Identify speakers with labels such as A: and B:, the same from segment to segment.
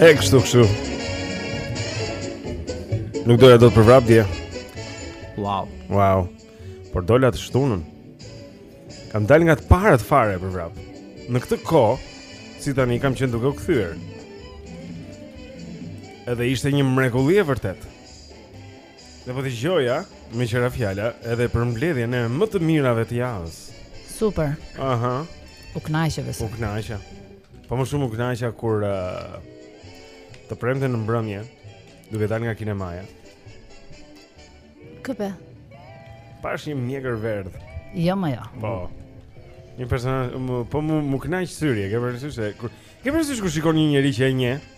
A: E kështu kështu Nuk dola dot për vrap dje
B: Wow
A: Wow Por dola të shtunën Kam dalë nga të parët fare për vrap. Në këtë kohë, si tani kam qenë duke u kthyer. Edhe ishte një mrekulli e vërtet. Dhe po dëgjoja, me që ra fjala, edhe përmbledhjen e më të mirave të javës.
C: Super.
A: Aha.
C: U kënaqe,
A: vetë.
C: U
A: kënaqa. Po më shumë u kënaqa kur uh, të premte në mbrëmje, duke dalë nga kinemaja.
C: Këpe.
A: Pashë një mjekërverdhë.
C: Jo more jo.
A: Po. Një personazh po m'u m'u kënaq syri, e ke parasysh se kur ke parasysh kur shikon një njeri që e njeh,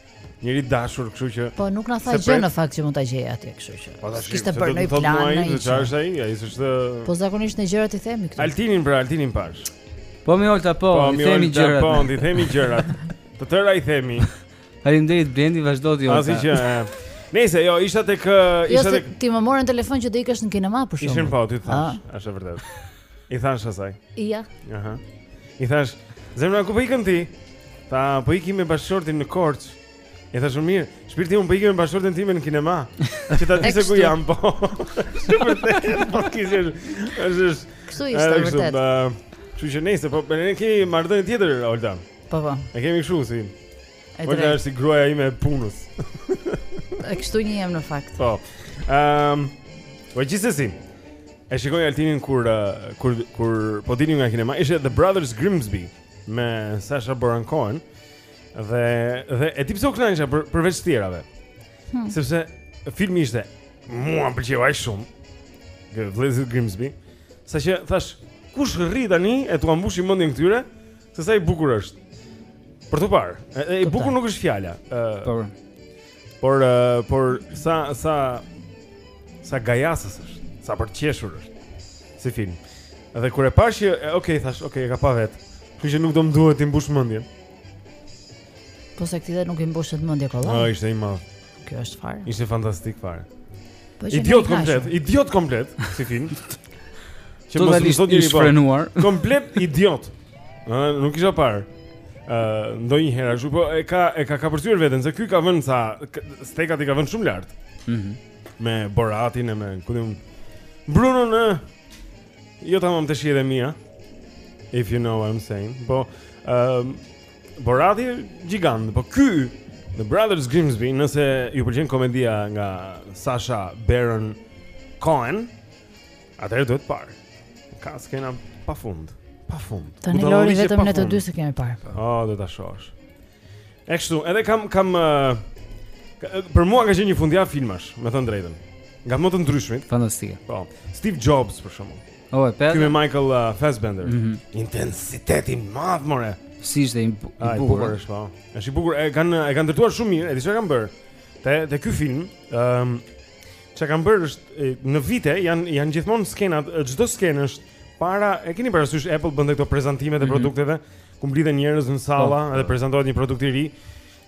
A: njeri i dashur, kështu që
C: Po nuk na tha gjë në fakt që mund ta gjej atje, kështu që.
A: Po tash
C: kishte bërë
A: një
C: plan
A: ai, do të thash ai, ai s'është
C: Po zakonisht ne gjërat i themi këtu.
A: Altinin pra, Altinin pashë.
B: Po mi Olta po,
A: po
B: i themi gjërat.
A: Po mi Olta po, i themi gjërat. Të tëra i themi.
B: Faleminderit Blendi, vazhdo ti.
A: Asi që Nëse jo, isha tek
C: jo,
A: isha tek
C: ti më more në telefon që do ikësh në kinema për shkak.
A: Ishim po të thash, ah. është e vërtetë. I thash asaj.
C: Ja.
A: Aha. I thash, zemra ku po ikën ti? Tha po iki me bashkëshortin në Korçë. I thashë mirë, shpirti unë po iki po me bashkëshorten time në kinema Që ta di se ku jam po Është vërtet, po kështu është
C: Kështu ishte, vërtet
A: Kështu që nejse, po por ne kemi marrëdhënie tjetër, Olta
C: Po po.
A: E kemi kështu si. Po
C: ajo
A: është gruaja ime e punës.
C: e kështu unë jam në fakt.
A: Po. Ehm, um, po gjithsesi. E shikoj Altinin kur uh, kur kur po dilnim nga kinema, ishte The Brothers Grimsby me Sasha Baron Cohen. Dhe dhe e di pse u kënaqa për përveç tjerave.
C: Hmm.
A: Sepse filmi ishte mua më pëlqeu aq shumë. The Brothers Grimsby. Saqë thash, kush rri tani e t'ua mbushë mendjen këtyre? Se sa i bukur është. Për t'u parë, e i bukur nuk është fjala. Ë.
B: Po.
A: Por por sa sa sa gajasës është, sa për të qeshur është. Si film. Edhe kur e pash që, ok, thash, ok, e ka pa vet. Kështu që nuk do më duhet t'i mbush mendjen.
C: Po se këtij dhe nuk i mbushet
A: mendja
C: kollaj.
A: Po ishte i madh.
C: Kjo është fare.
A: Ishte fantastik fare.
C: Po
A: idiot komplet, idiot komplet si film. Që do
B: të
A: thotë
B: i shfrenuar.
A: Komplet idiot. Ëh, nuk kisha parë. Ëh, ndonjëherë ashtu po e ka e ka kapërcyer veten se ky ka vënë sa stekat i ka vënë shumë lart.
B: Mhm.
A: Mm me Boratin e me ku di unë Brunon Jo tamam të shire mia If you know what I'm saying Po um, Borati gjigant, po ky The Brothers Grimsby, nëse ju pëlqen komedia nga Sasha Baron Cohen, atëherë duhet parë. Ka skena pa fund,
C: pa
A: fund. Tani
C: Lori vetëm ne të dy s'e kemi parë.
A: Oh, do ta shohësh. E kështu, edhe kam kam uh, për mua ka qenë një fundjavë filmash, me thënë drejtën. Nga më të ndryshmit.
B: Fantastike.
A: Po. Steve Jobs për shembull.
B: Oh, e
A: Ky me Michael uh, Fassbender.
B: Mm
A: -hmm. Intensitet i madh more.
B: Si ishte i, i
A: bukur.
B: A,
A: i
B: bukur
A: është po. Është i bukur. E kanë e kanë ndërtuar shumë mirë. E di çfarë kanë bërë. Te te ky film, ëm um, çka kanë bërë është në vite janë janë gjithmonë skenat, çdo skenë është para, e keni parasysh Apple bën këto prezantime të
B: mm -hmm.
A: produkteve, ku mblidhen njerëz në salla
B: oh,
A: dhe prezantohet një produkt i ri.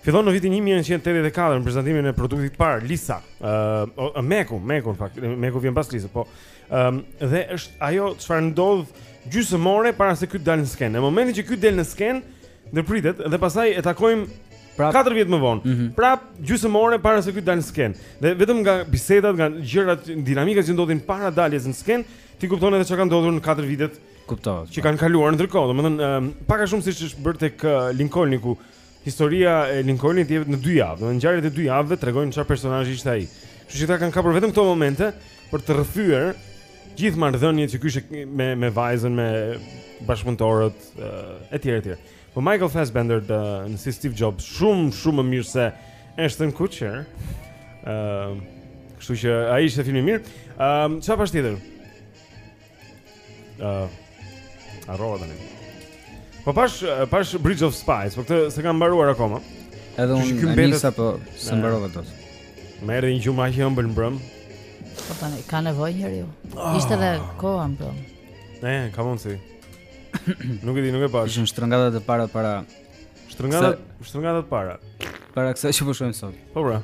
A: Fillon në vitin 1984 me prezantimin e produktit të parë Lisa, ë uh, Meku, Meku në fakt, Meku vjen pas Lisa, po. Ëm uh, dhe është ajo çfarë ndodh gjysmë ore para se ky të dalë në skenë. Në momentin që ky del në skenë, ndërpritet dhe pastaj e takojmë
B: prap
A: 4 vjet më vonë.
B: Mm -hmm.
A: Prap gjysmë ore para se ky të dalë në skenë. Dhe vetëm nga bisedat, nga gjërat, dinamikat që ndodhin para daljes në skenë, ti kupton edhe çka ka ndodhur në 4 vitet.
B: Kuptohet.
A: Që po. kanë kaluar ndërkohë, domethënë um, pak a shumë siç është bërë tek uh, Lincoln-i ku Historia e Lincolnit jepet në dy javë, domethënë ngjarjet e dy javëve tregojnë çfarë personazhi ishte ai. Kështu që ata kanë kapur vetëm këto momente për të rrëfyer gjithë marrëdhëniet që ky kishte me me vajzën, me bashkëpunëtorët etj etj. Po Michael Fassbender të, në si Steve Jobs, shumë shumë më mirë se Ashton Kutcher. Ëm, uh, kështu që ai ishte film i mirë. Ëm, um, çfarë pashë tjetër? Ëh. Uh, Harrova tani. Po pashë pashë Bridge of Spies, por këtë s'e kam mbaruar akoma.
B: Edhe unë e nisa po
A: s'e
B: mbarova dot.
A: Më erdhi një gjumë aq i ëmbël mbrëm.
C: Po tani ka nevojë njeriu.
A: Oh.
C: Ishte edhe koha mbrëm.
A: Ne, ka mundësi. nuk e di, nuk e pashë.
B: Ishin shtrëngata të para para.
A: Shtrëngata, shtrëngata të para.
B: Para kësaj që po shohim sot.
A: Po bra.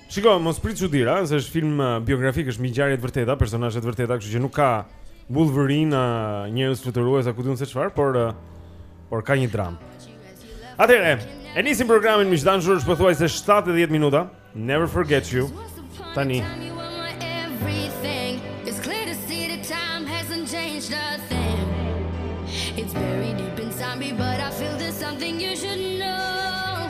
A: Shiko, mos prit çudira, se është film eh, biografik, është mbi ngjarje të vërteta, personazhe të vërteta, kështu që nuk ka wolverina, njerëz fluturues apo ku di unë se çfarë, por eh, por ka një dramë. Atëherë, e nisim programin miq të dashur, pothuajse 7 e 10 minuta. Never forget you. Tani.
D: It's buried deep inside me, but I feel there's something you should know.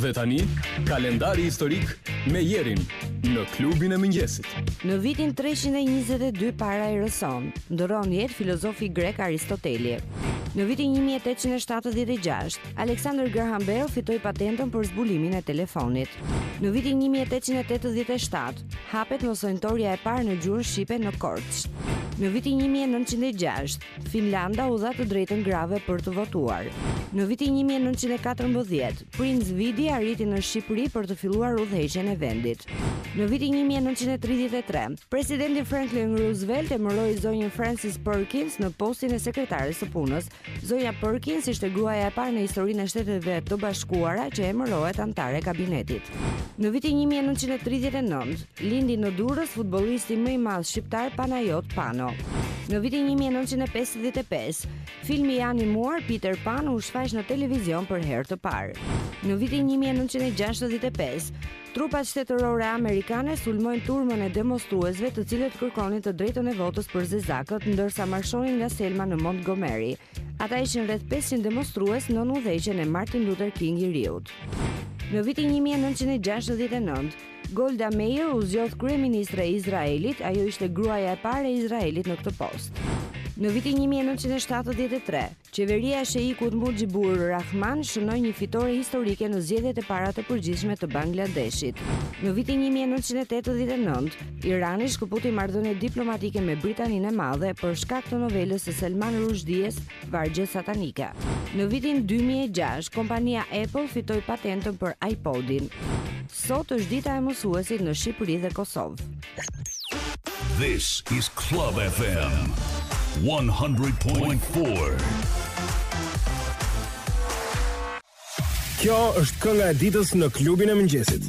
E: Dhe tani, kalendari historik me Jerin në klubin e mëngjesit.
F: Në vitin 322 para erës sonë, ndërron jetë filozofi grek Aristoteli. Në vitin 1876, Alexander Graham Bell fitoi patentën për zbulimin e telefonit. Në vitin 1887, Hapet mësonjtorja e parë në gjuhën shqipe në Korçë. Në vitin 1906, Finlanda u dha të drejtën grave për të votuar. Në vitin 1914, princ Vidi arriti në Shqipëri për të filluar udhëheqjen e vendit. Në vitin 1933, presidenti Franklin Roosevelt emëroi zonjën Frances Perkins në postin e sekretares së punës, Zonja Perkins ishte gruaja e parë në historinë e Shteteve të Bashkuara që emërohet anëtare e kabinetit. Në vitin 1939, lindi në Durrës futbollisti më i madh shqiptar Panajot Pano. Në vitin 1955, filmi i animuar Peter Pan u shfaq në televizion për herë të parë. Në vitin 1965, Trupat shtetërore amerikane sulmojnë turmën e demonstruesve të cilët kërkonin të drejtën e votës për zezakët, ndërsa marshonin nga Selma në Montgomery. Ata ishin rreth 500 demonstrues nën udhëheqjen e Martin Luther King i riut. Në vitin 1969, Golda Meir u zgjodh kryeministre e Izraelit, ajo ishte gruaja e parë e Izraelit në këtë post. Në vitin 1973, Qeveria e sheikut Mujibur Rahman shënoi një fitore historike në zgjedhjet e para të përgjithshme të Bangladeshit. Në vitin 1989, Irani shkëputi marrëdhëniet diplomatike me Britaninë e Madhe për shkak të novelës së Salman Rushdie-s Vargje Satanike. Në vitin 2006, kompania Apple fitoi patentën për iPod-in. Sot është dita e mësuesit në Shqipëri dhe Kosovë.
G: This is Club FM 100.4.
H: Kjo është kënga e ditës në klubin e mëngjesit.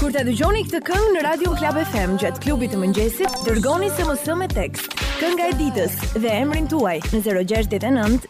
I: Kur ta dëgjoni këtë këngë në Radio Klab FM gjatë klubit të mëngjesit, dërgoni SMS me tekst Kënga e ditës dhe emrin tuaj në 069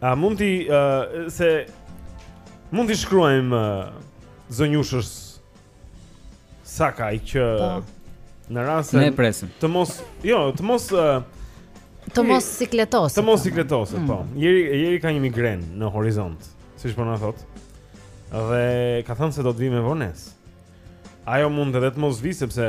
A: A mund t'i uh, se mund t'i shkruajmë uh, zonjushës Sakaj që
C: po.
A: në rast se të mos, jo, të mos uh,
C: të mos sikletosë.
A: Të mos sikletosë,
C: mm.
A: po. Jeri jeri ka një migrenë në horizont, siç po na thotë. Dhe ka thënë se do të vijë me vonesë. Ajo mund edhe të mos vijë sepse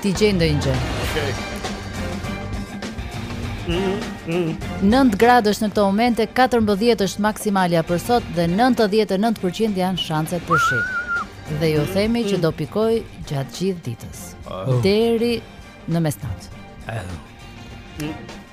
C: T'i gjejë ndonjë gjë.
A: Okej. Okay.
C: 9 gradë është në këto momente, 14 është maksimalja për sot dhe 99% janë shanset për shi. Dhe ju themi që do pikojë gjatë gjithë ditës. Deri në mesnatë. Edhe.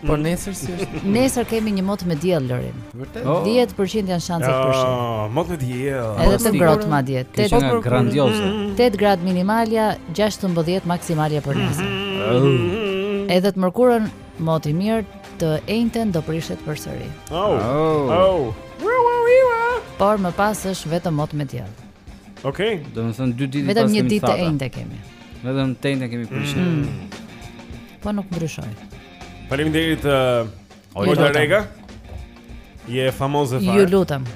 J: Po nesër si është?
C: Nesër kemi një mot me diell Lorin.
J: Vërtet?
C: 10% janë shanset për shi.
A: Ah, mot me diell.
C: Edhe të ngrohtë madje.
B: Po, grandioze.
C: 8 grad minimalja, 16 maksimalja për nesër.
A: Mm.
C: Edhe të mërkurën mot i mirë të enjten do prishet përsëri.
A: Oh. Oh.
C: Por më pas është vetëm mot me diell.
A: Okej.
B: Okay. Do të thënë dy ditë pas kemi
C: thatë. Vetëm
B: një
C: ditë të enjten kemi.
B: Vetëm të enjten kemi prishur.
C: Mm. mm. Po nuk ndryshoi.
A: Faleminderit uh,
C: Olga
A: Rega. Je famoze fare.
C: Ju lutem.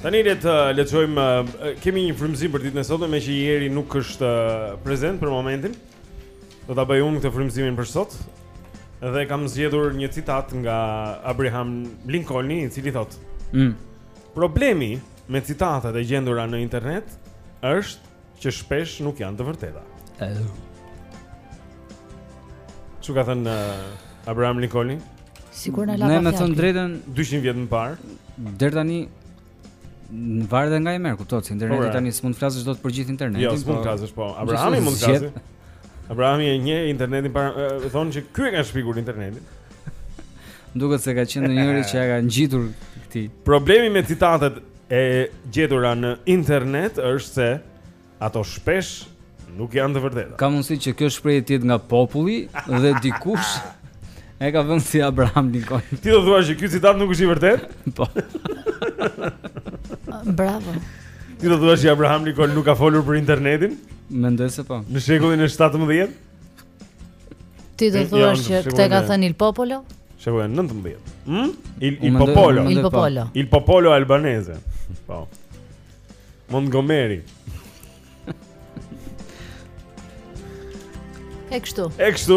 A: Tani le të uh, lexojmë uh, kemi një frymëzim për ditën e sotme meqë Eri nuk është uh, prezent për momentin. Do ta bëj unë këtë frymëzimin për sot. Dhe kam zgjedhur një citat nga Abraham Lincoln, i cili thotë:
B: "Mm.
A: Problemi me citatet e gjetura në internet është që shpesh nuk janë të vërteta. Oh. Ç'ka thënë uh, Abraham Lincoln?
C: Sigur na lava.
B: Me thënë drejtën
A: 200 vjet më parë,
B: deri tani varet dhe nga e merr, kuptohet, se interneti
A: po, pra.
B: tani s'mund të flasësh dot për gjithë internetin.
A: Jo, s'mund
B: po.
A: të flasësh, po. Abrahami mund të flasë. Abrahami e njeh internetin para thonë që ky e ka shpikur internetin.
B: Duket se ka qenë ndonjëri që ia ka ngjitur këtij.
A: Problemi me citatet e gjetura në internet është se ato shpesh nuk janë të vërteta.
B: Ka mundësi që kjo shprehje të jetë nga populli dhe dikush E ka vënë si Abraham Lincoln.
A: Ti do thuash që ky citat nuk është i vërtetë?
B: Po.
C: Bravo.
A: Ti do thuash që Abraham Lincoln nuk ka folur për internetin?
B: Mendoj se po.
A: Në shekullin e 17?
C: Ti do thuash që këtë
A: e ka
C: thënë Il Popolo?
A: Shekullin e 19. Hm? Il Il Popolo.
C: Il
B: po.
C: Popolo.
A: Il Popolo albaneze. Po. Montgomery.
C: E kështu.
A: E kështu.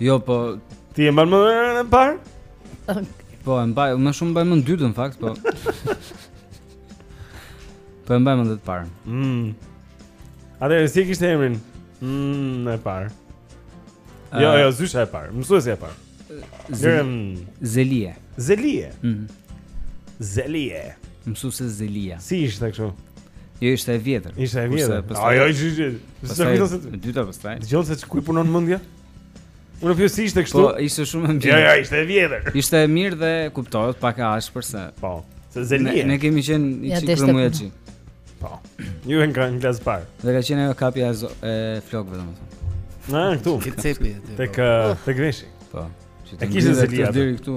A: Jo,
B: po
A: ti e mban mend të parën?
B: Po, e mbaj, më shumë mbaj mend të dytën në fakt, po. Po e mbaj mend të parën.
A: Mm. Atëherë si kishte emrin? Mm, e parë. Uh,
B: jo,
A: jo, zysha e parë. Mësuesja e parë. Zyrem
B: Zelie.
A: Zelie.
B: Mhm.
A: Mm Zelie.
B: Mësuese Zelia.
A: Si ishte kështu?
B: Jo ishte e vjetër.
A: Ishte e vjetër. Ajo ishte
B: Pastaj e dyta pastaj.
A: Dëgjon se ku i punon mendja? Unë pse si ishte kështu?
B: Po, ishte shumë e mirë.
A: Jo, jo, ishte e vjetër.
B: Ishte e mirë dhe kuptohet pak e ashpër se.
A: Po. Se Zelie.
B: Ne, ne kemi qenë një, një
C: çikë
B: rëmujaçi.
A: Po. Ju e nga klasa parë.
B: Dhe ka qenë ajo kapja e, e flokëve domethënë.
A: Na, këtu. Tek tek veshi.
B: Po.
A: E kishte Zelie.
B: Deri këtu.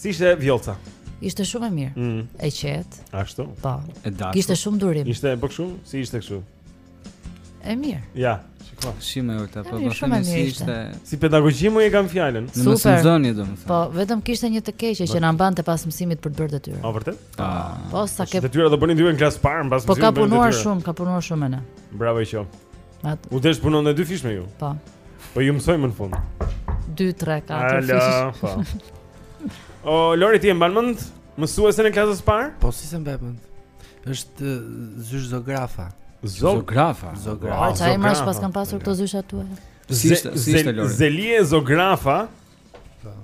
C: Si
A: ishte Vjolca?
C: Ishte shumë e mirë.
A: Mm.
C: E qetë.
A: Ashtu.
C: Po.
B: E dashur.
C: Kishte shumë durim.
A: Ishte po kështu? Si ishte kështu?
C: E mirë.
A: Ja,
B: shikoj. Shim
C: e
B: ulta,
C: po do
B: të si ishte.
A: Si pedagogji më e kam fjalën.
B: Në mësimdhënie domethënë.
C: Po, vetëm kishte një të keqe që na mbante pas mësimit për të bërë detyrë.
A: Po vërtet?
B: Po,
C: po sa ke.
A: Detyra do bënin dhe në klas parë, mbas mësimit.
C: Po ka punuar shumë, ka punuar shumë me ne.
A: Bravo i qoftë.
C: At.
A: U desh punonte dyfish me ju.
C: Po.
A: Po ju mësoj më në fund.
C: 2 3 4 fish.
A: Ala, po. O Lori ti e mban mend mësuesen e klasës së parë?
J: Po si s'e mbaj mend. Është eh, zysh Zografa.
B: Zografa.
J: Zografa.
C: Po çar emrash paskan pasur këto zysha tuaj.
B: Si ishte, si ishte Lori?
A: Zelie Zografa.
J: Po.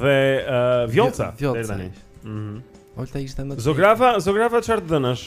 A: Dhe uh,
J: Vjolca
A: deri tani. Mhm.
J: Vjolca ishte më.
A: Zografa, Zografa çfarë të dhënash?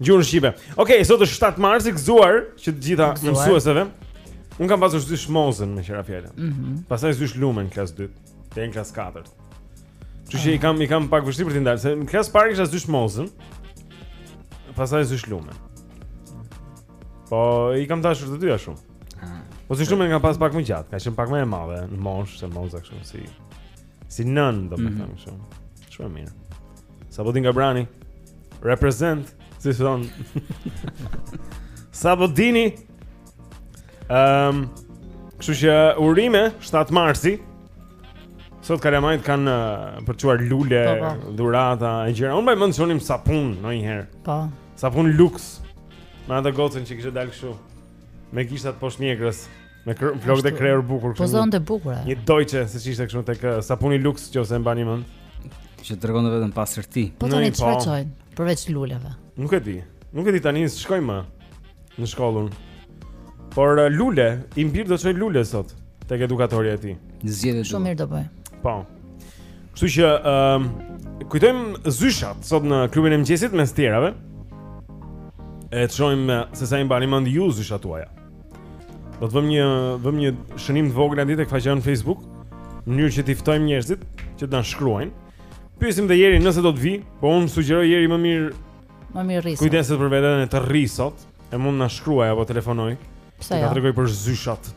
A: Gjuhën shqipe. Okej, okay, sot është 7 mars i gëzuar qoftë të gjitha mësueseve. Un kam pasur zysh Mozën meqë ra fjala.
C: Mm -hmm.
A: Pastaj zysh Lumen klas 2, deri në klas 4. Që që i ah. kam i kam pak vështirë për t'i ndarë, se në klas parë kisha zysh Mozën. Pastaj zysh Lumen. Po i kam dashur të dyja shumë. Ah. Po zysh Lumen kam pas pak më gjatë, ka qenë pak më e madhe në moshë se Moza kështu si si nën, domethënë
B: mm -hmm.
A: kështu. Shumë e mirë. Sabaudin Gabrani represent si thon. Sabaudini. Ehm, um, kështu që urime 7 marsi. Sot kalamajt kanë uh, për të çuar lule, pa,
C: po, po.
A: dhurata e gjëra. Unë mbaj mend çonim sapun ndonjëherë.
C: Po.
A: Sapun luks. Me atë gocën që kishte dalë kështu. Me gishtat poshtë mjekrës. Me flokët e krerë bukur
C: kështu. Pozonte bukur.
A: Një dojçe se ç'ishte kështu tek eh, sapuni luks nëse e mbani mend.
B: Që tregon vetëm pastërti.
C: Po tani
A: po.
C: çfarë çojnë përveç luleve?
A: Nuk e di. Nuk e di tani se s'shkojmë më në shkollë. Por eh, lule, im bir do të çojë lule sot tek edukatorja e tij.
B: Në çerdhe.
C: Shumë mirë do bëjë.
A: Po. Kështu që ëm ehm, kujtojmë zyshat sot në klubin e mëngjesit mes tjerave. E të shohim eh, se sa i mbani mend ju zyshat tuaja. Do të vëmë një vëmë një shënim të vogël atje tek faqja në Facebook, në mënyrë që t'i ftojmë njerëzit që të na shkruajnë. Pyesim dhe Jerin nëse do të vijë, po unë sugjeroj Jeri më mirë
C: më mirë le të
A: kujdeset për veten e të rrijë sot, e mund na shkruajë apo telefonojë.
C: Pse jo?
A: Na tregojë për zyshat.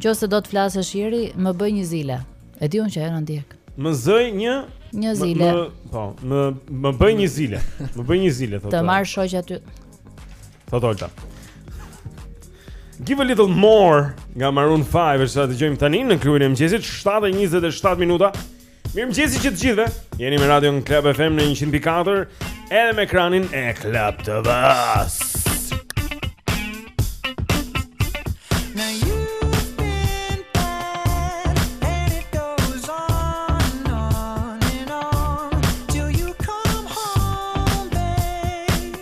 C: Nëse do të flasësh Jeri, më bëj një zile. E di unë që po na ndjek.
A: Më bëj një
C: një zile.
A: Po, më më bëj një zile. Më bëj një zile thotë.
C: Të marr shoqja aty.
A: Thot Olta. Give a little more nga Maroon 5 është sa dëgjojmë tani në klubin e mëngjesit 7.27 minuta Mirëmëngjesi që të gjithve Jeni me radion Club FM në 104 Edhe me ekranin e Club TV-së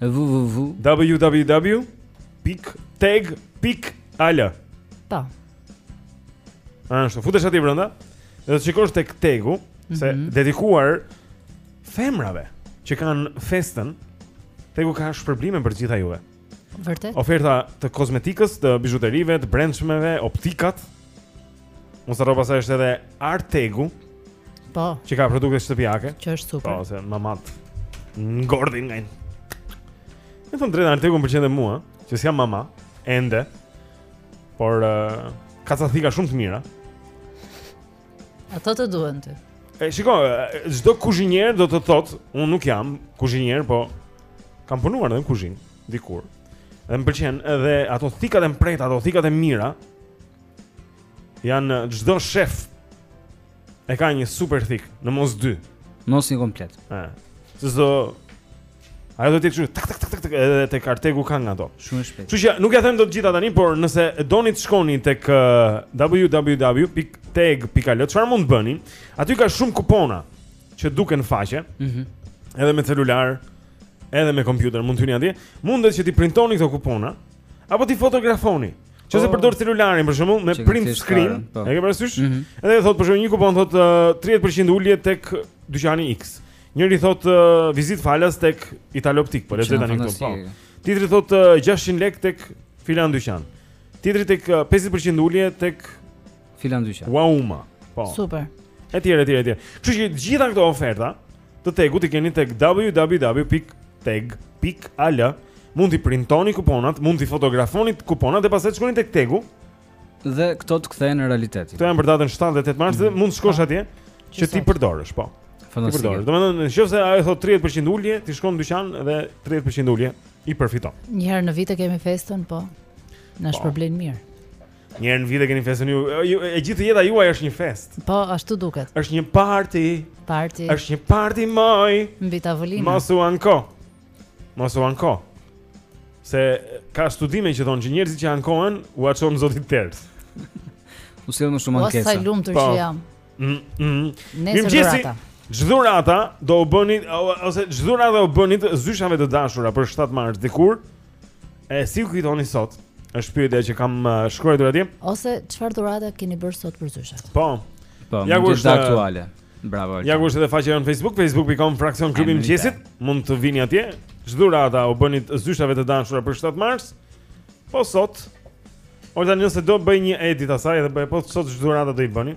A: www.teg.al Po. Ashtu, futesh aty brenda dhe do të shikosh tek tegu se
C: mm -hmm.
A: dedikuar femrave që kanë festën, tegu ka shpërblime për të gjitha juve.
C: Vërtet.
A: Oferta të kozmetikës, të bizhuterive, të brendshmeve, optikat, Mos harro pastaj është edhe Artegu.
C: Po.
A: Që ka produkte shtëpiake.
C: Që është super.
A: Po, se mamat ngordhin nga. Me thënë drejt Artegu më pëlqen dhe mua, që s'jam mama ende. Por uh, ka ca thika shumë të mira.
C: Ato të duhen ty.
A: E shiko, çdo kuzhinier do të thotë, unë nuk jam kuzhinier, po kam punuar në kuzhinë dikur. Dhe më pëlqen edhe ato thikat e mprehta, ato thikat e mira, Janë çdo shef e ka një super thik, në mos dy.
B: Mos një komplet.
A: Ëh. Se do Ajo do thikë tak tak tak tak edhe tek Artegu kanë nga ato.
B: Shumë shpejt.
A: Kështu që nuk jua them dot të gjitha tani, por nëse doni të shkoni tek www.teg.al çfarë mund të bëni? Aty ka shumë kupona që duken në faqe.
B: Mhm.
A: Mm edhe me celular, edhe me kompjuter mund të hyni atje. Mundet që t'i printoni këto kupona. apo t'i fotografoni. Nëse
B: po.
A: përdor celularin për shembull me print screen,
B: po.
A: e ke parasysh?
B: Mm -hmm.
A: Edhe thot për shembull një kupon thot uh, 30% ulje tek dyqani X. Njëri thot uh, vizit falas tek Italoptik, po le të tani këtu. Po. Tjetri thot uh, 600 lek tek filan dyqan. Tjetri tek uh, 50% ulje tek
B: filan dyqan.
A: Uau ma. Po.
C: Super.
A: Etj, etj, etj. Kështu që gjitha këto oferta Të tegut i keni tek www.teg.al. Mund t'i printoni kuponat, mund t'i fotografoni kuponat dhe pastaj shkoni tek tegu
B: dhe këto të kthehen në realitet.
A: Këto janë për datën 7 dhe 8 mars dhe mund të shkosh atje që t'i përdorësh, po.
B: Fantastike.
A: Përdorësh. Domethënë, nëse ajo thot 30% ulje, ti shkon në dyqan dhe 30% ulje i përfiton.
C: Një herë në vit e kemi festën, po. Na po. shpërblen mirë.
A: Njëherë në vit e keni festën ju. E gjithë jeta juaj është një fest.
C: Po, ashtu duket.
A: Është një party.
C: Party.
A: Është një party moj.
C: Mbi tavolinë.
A: Mos u anko. Mos u anko. Se ka studime që thonë që njerëzit që ankohen ua çon zoti ters.
B: U sjell më shumë ankesa.
C: Po sa e lumtur
A: po.
C: që jam.
A: Mm, mm.
C: Nesër dhurata.
A: Ç'dhurata do u bëni ose ç'dhurata u bënit zyshave të dashura për 7 mars dikur. E si u kujtoni sot? Është pyetja që kam uh, shkruar atje.
C: Ose çfarë dhurata keni bërë sot për zyshat?
A: Po.
B: Po,
A: ja dhe
B: uh, aktuale. Bravo.
A: Ja ku është edhe faqja në Facebook, facebook.com fraksion klubi i mëngjesit. Mund të vini atje. Ç'dhurata u bënit zyshave të dashura për 7 mars? Po sot. Ose nëse do bëj një edit asaj dhe bëj po sot ç'dhurata do i bëni?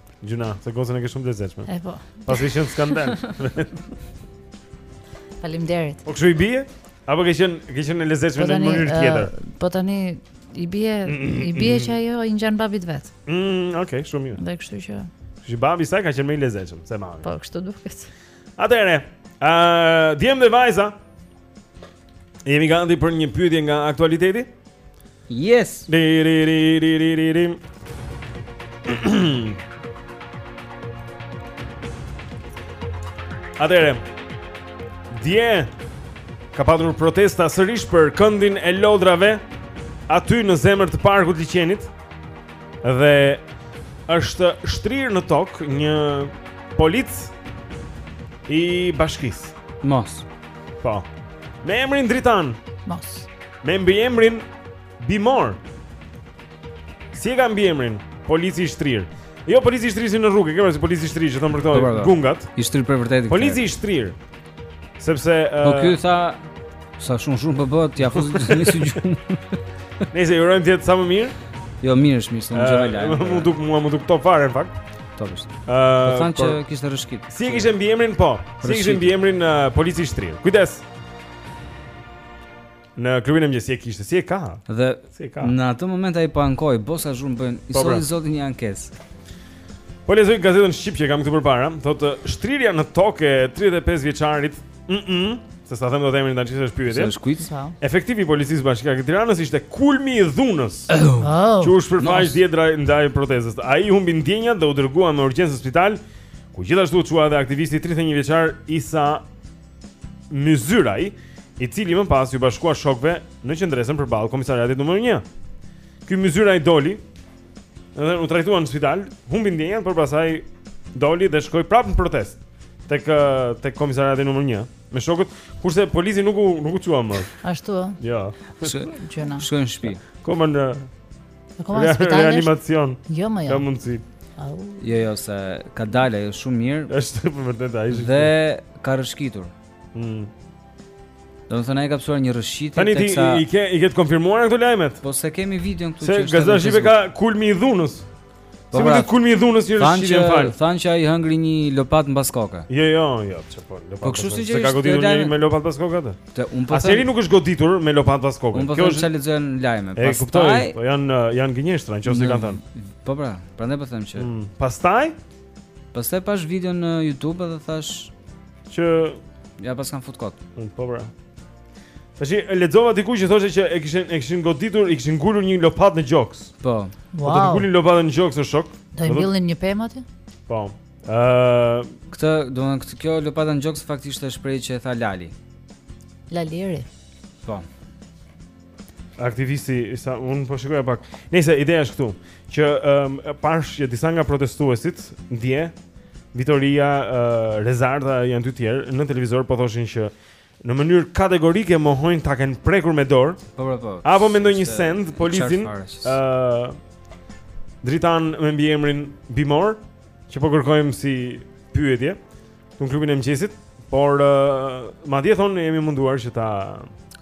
B: Gjyna, se
A: gocën e ke shumë të lezetshme.
C: E po.
A: Pasi qen skandal.
C: Faleminderit.
A: Po kshu i bie? Apo ke qen ke qen e lezetshme
C: po
A: në mënyrë tjetër?
C: Po tani i bie i bie që ajo i ngjan babit vet.
A: Mm, okay, shumë mirë.
C: Dhe kështu që.
A: Kështu që babi s'ka qenë më i lezetshëm se mami.
C: Po kështu duket.
A: Atëre, ë, uh, djem dhe vajza. Jemi gati për një pyetje nga aktualiteti?
B: Yes.
A: Ri ri ri ri ri ri ri. Atëre. Dje ka patur protesta sërish për këndin e lodrave aty në zemër të parkut të Liqenit dhe është shtrirë në tokë një polic i bashkisë.
B: Mos.
A: Po. Me emrin Dritan.
C: Mos.
A: Me mbiemrin Bimor. Si e ka mbiemrin? Polici i shtrir. Jo polici i shtrir si në rrugë, ke parasysh polici i shtrir që thon për
B: këto po,
A: po,
B: po.
A: gungat.
B: I shtrir për vërtetë.
A: Polici i shtrir. Sepse
B: uh...
A: Po
B: ky tha sa shumë zhurmë po bëhet, ja futi një sy gjumë.
A: Ne i urojmë të jetë sa më mirë.
B: Jo mirë është mirë, s'ka gjë lajm.
A: Mu duk mua, mu duk top fare në fakt.
B: Top është.
A: Ëh,
B: uh, thonë që kishte rrëshkit.
A: Si e kishte mbiemrin po? Si e kishte mbiemrin uh, polici i shtrir? Kujdes. Në klubin e mëngjesit e kishte, si e ka?
B: Dhe
A: si e ka?
B: Në atë moment ai po ankohej, po sa zhurmë bën,
A: po, i
B: solli zoti një ankesë.
A: Po lexoj gazetën Shqip që kam këtu përpara Thotë, shtrirja në tokë e 35 vjeçarit mm -mm, Se s'ia them dot emrin tani se është pyetje
B: Se është kujtë
C: po.
A: Efektiv i policisë bashkiake të Tiranës ishte kulmi i dhunës
C: oh.
A: Që u shpërfaq
B: no.
A: dje ndaj protestës Ai humbi ndjenjat dhe u dërgua me urgjencë në spital ku gjithashtu u çua edhe aktivisti 31 vjeçar Isa Myzyraj, i cili më pas iu bashkua shokëve në qëndresën përballë komisariatit numër 1. Ky Myzyraj doli dhe u trajtua në spital, humbi ndjenjat, por pastaj doli dhe shkoi prapë në protestë tek tek komisariati numër 1 me shokët, kurse polici nuk u nuk u çua më.
C: Ashtu ë?
A: Jo.
B: Shkoi në shtëpi.
A: Koma Në
C: koma në spital.
A: Reanimacion.
C: Jo më jo.
A: Ka
C: mundsi.
B: Jo, jo, se ka dalë është shumë mirë.
A: Është për vërtet ai.
B: Dhe ka rëshkitur.
A: Mm.
B: Do të thonë ai ka pasur një rrëshqitje teksa
A: Tani ti i ke i ke të konfirmuar këto lajmet?
B: Po se kemi videon këtu që është.
A: Se gazeta
B: shkruan
A: kulmi i dhunës.
B: Po
A: si
B: pra,
A: kulmi i dhunës një
B: rrëshqitje
A: më fal.
B: Than që ai hëngri një lopat mbas koke.
A: Jo, jo, jo, çfarë po.
B: Po kështu
A: s'e ka goditur një me lopat mbas koke atë?
B: Te un po. Asheri
A: nuk është goditur me lopatë pas
B: kokës. Po
A: Kjo
B: është çfarë lexojmë në lajme.
A: Pastaj e kuptoj, po janë janë gënjeshtra, nëse i kanë thënë.
B: Po pra, prandaj po them që.
A: Mm, pastaj
B: Pastaj pashë video në YouTube dhe thashë
A: që
B: ia paskan fut kot.
A: Mm, po pra. Tash e lexova diku që thoshte që e kishin e kishin goditur, i kishin ngulur një lopatë në gjoks.
B: Po.
A: Po, do
C: të
A: ngulin lopatën në gjoks o shok.
C: Do i mbillin një pemë aty?
A: Po. Ëh,
B: uh, këtë, domethënë këtë kjo lopata në gjoks faktisht është shprehje që e tha Lali.
C: Lali Eri.
B: Po.
A: Aktivisti, sa un po shikoj pak. Nëse ideja është këtu, që um, pashë që disa nga protestuesit ndje Vitoria, uh, Rezarda ja dy të tjerë në televizor po thoshin që në mënyrë kategorike mohojnë ta kenë prekur me dorë.
B: Po, po, po.
A: Apo me ndonjë send policin, ë Dritan me mbiemrin Bimor, që po kërkojmë si pyetje në klubin e mëngjesit, por uh, madje thonë jemi munduar që ta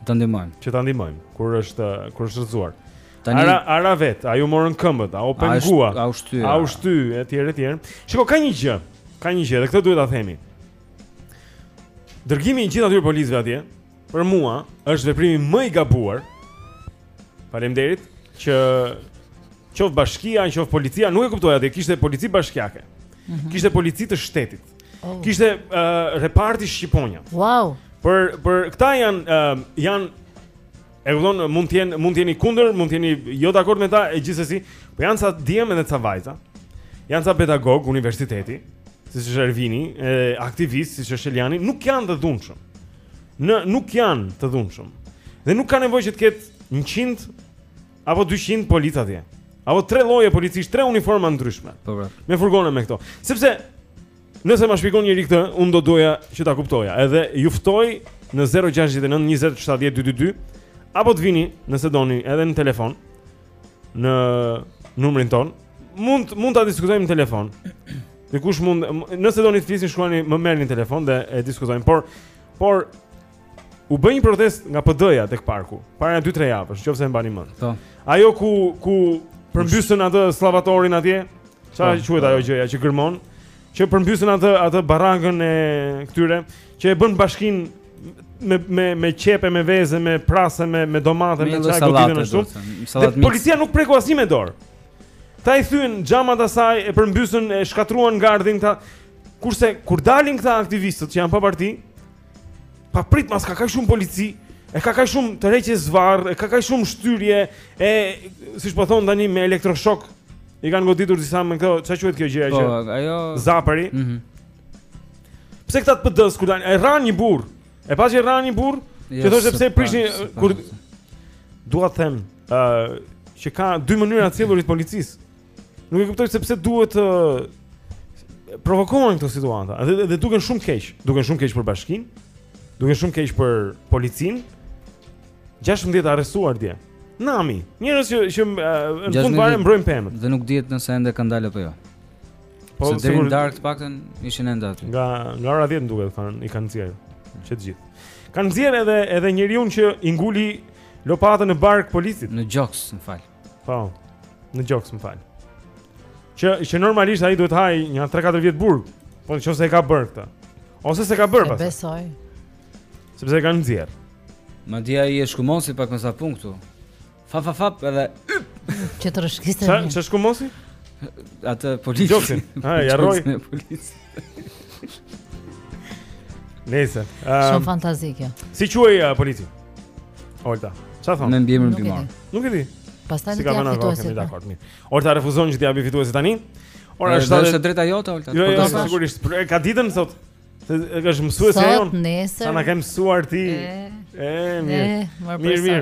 B: ta ndihmojmë.
A: Që ta ndihmojmë kur është kur është rrëzuar.
B: Tani
A: a ra, a ra vetë, a iu morën këmbët, a u pengua?
B: A u shty?
A: A u shty etj etj. Shiko, ka një gjë. Ka një gjë, dhe këtë duhet ta themi. Dërgimi i gjithë atyre policëve atje për mua është veprimi më i gabuar. Faleminderit që qoftë bashkia, qoftë policia, nuk e kuptoj, atje, kishte polici bashkiake.
C: Mm -hmm.
A: Kishte polici të shtetit.
C: Oh.
A: Kishte uh, reparti Shqiponja.
C: Wow.
A: Për për këta janë uh, janë E kupton, mund të jenë mund të jeni kundër, mund të jeni jo dakord me ta, e gjithsesi, po janë ca djem edhe ca vajza. Janë ca pedagogë universiteti, siç është Ervini, dhe aktivistë siç është Eliani, nuk janë të dhunshëm. Në nuk janë të dhunshëm. Dhe nuk ka nevojë që të ketë 100 apo 200 policë atje. Apo tre lloje policish, tre uniforma të ndryshme.
B: Po pra.
A: Me furgona me këto. Sepse Nëse ma shpjegon njëri këtë, unë do doja që ta kuptoja Edhe ju ftoj në 069-2070222 Apo të vini nëse doni edhe në telefon Në numrin tonë Mund, mund ta diskutojmë në telefon Dikush mund, nëse doni të flisni shkruani, më merrni në telefon dhe e diskutojmë Por, por U bë një protestë nga PD-ja tek parku para 2-3 javësh, nëse e mbani mend.
B: Po.
A: Ajo ku ku përmbysën atë skavatorin atje, çfarë
B: po,
A: quhet
B: po.
A: ajo gjëja që gërmon, që përmbysën atë atë barakën e këtyre, që e bënë bashkinë me me me qepe me vezë me presh me me domate
B: me
A: ça
B: e
A: goditën ashtu. Policia nuk preku asnjë me dorë. Ata i thyen xhamat asaj e përmbysën e shkatërruan gardhin ata. Kurse kur dalin këta aktivistët që janë pa parti, Pa prit mas ka kaq shumë polici, e ka kaq shumë tërheqje zvarr, e ka kaq shumë shtyrje, e siç po thon tani me elektroshok. I kanë goditur disa me këto, ça quhet kjo gjëja
B: po,
A: që?
B: Po, ajo
A: zapari.
B: Mhm.
A: Mm pse këta të PD-s kur e rran një burr? E pasi rran një burr,
B: jo,
A: që thoshte pse
B: prishin
A: kur dua të them, ë, uh, që ka dy mënyra të sjellurit policisë. Nuk e kuptoj se pse duhet të uh, provokohen këto situata. Dhe, dhe duken shumë keq, duken shumë keq për bashkinë, duken shumë keq për policinë.
K: 16 arrestuar dje. Nami, njerëz që që në fund fare mbrojnë pemën.
B: Dhe nuk dihet nëse ende kanë dalë apo jo.
K: Po
B: se deri në darkë të paktën ishin ende aty.
K: Nga nga ora 10 duhet kanë i kanë nxjerr. Që të gjithë. Kanë nxjerr edhe edhe njeriu që i nguli lopatën në bark policit.
B: Në gjoks, më fal.
K: Po. Në gjoks më fal. Që që normalisht ai duhet të hajë një 3-4 vjet burg, po nëse e ka bër këtë. Ose s'e ka
C: bër
K: pastaj.
C: Besoj.
K: Sepse e kanë nxjerr.
B: Madje ai e shkumosi pak më sa pun këtu. Fa fa fa edhe
C: që të rrëshkiste.
K: Sa ç'e shkumosi?
B: Atë
K: policin. Ai
B: harroi. Nëse, ëm
K: um,
C: Shumë fantazi kjo.
K: Si quhej uh, polici? Olta. Çfarë thon?
B: Me mbiemrin
C: bimor.
K: Nuk e di.
C: Pastaj
K: si ka vënë
C: fituesit.
K: Dakor, mirë. Olta refuzon që t'i japi fituesit tani.
B: Olta
K: është edhe
B: drejta jote Olta.
K: Jo, jo, sigurisht. Pra, ka ditën sot. Se është
C: mësuesja
K: jon. Sa na ke mësuar ti?
C: E,
K: mirë. Mirë, mirë.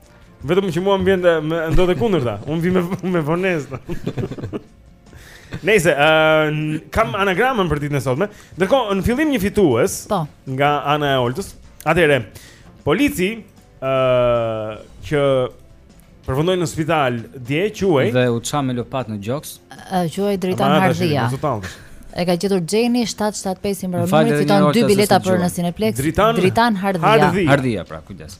A: Vetëm që mua më vjen më ndodh e kundërta. Unë vi me me vonesë. Nëse uh, kam anagramën për ditën e sotme, ndërkohë në fillim një fitues
C: po.
A: nga ana e Oltës. Atëherë, polici ë uh, që përfundoi në spital dje quhej
B: dhe u ça me lopat në gjoks.
C: Uh, quhej Dritan Hardhia. E ka gjetur Xheni 775 i
B: mbaron,
C: fiton 2 bileta për në Cineplex.
A: Dritan,
C: Dritan Hardhia.
A: Hardhia,
B: pra, kujdes.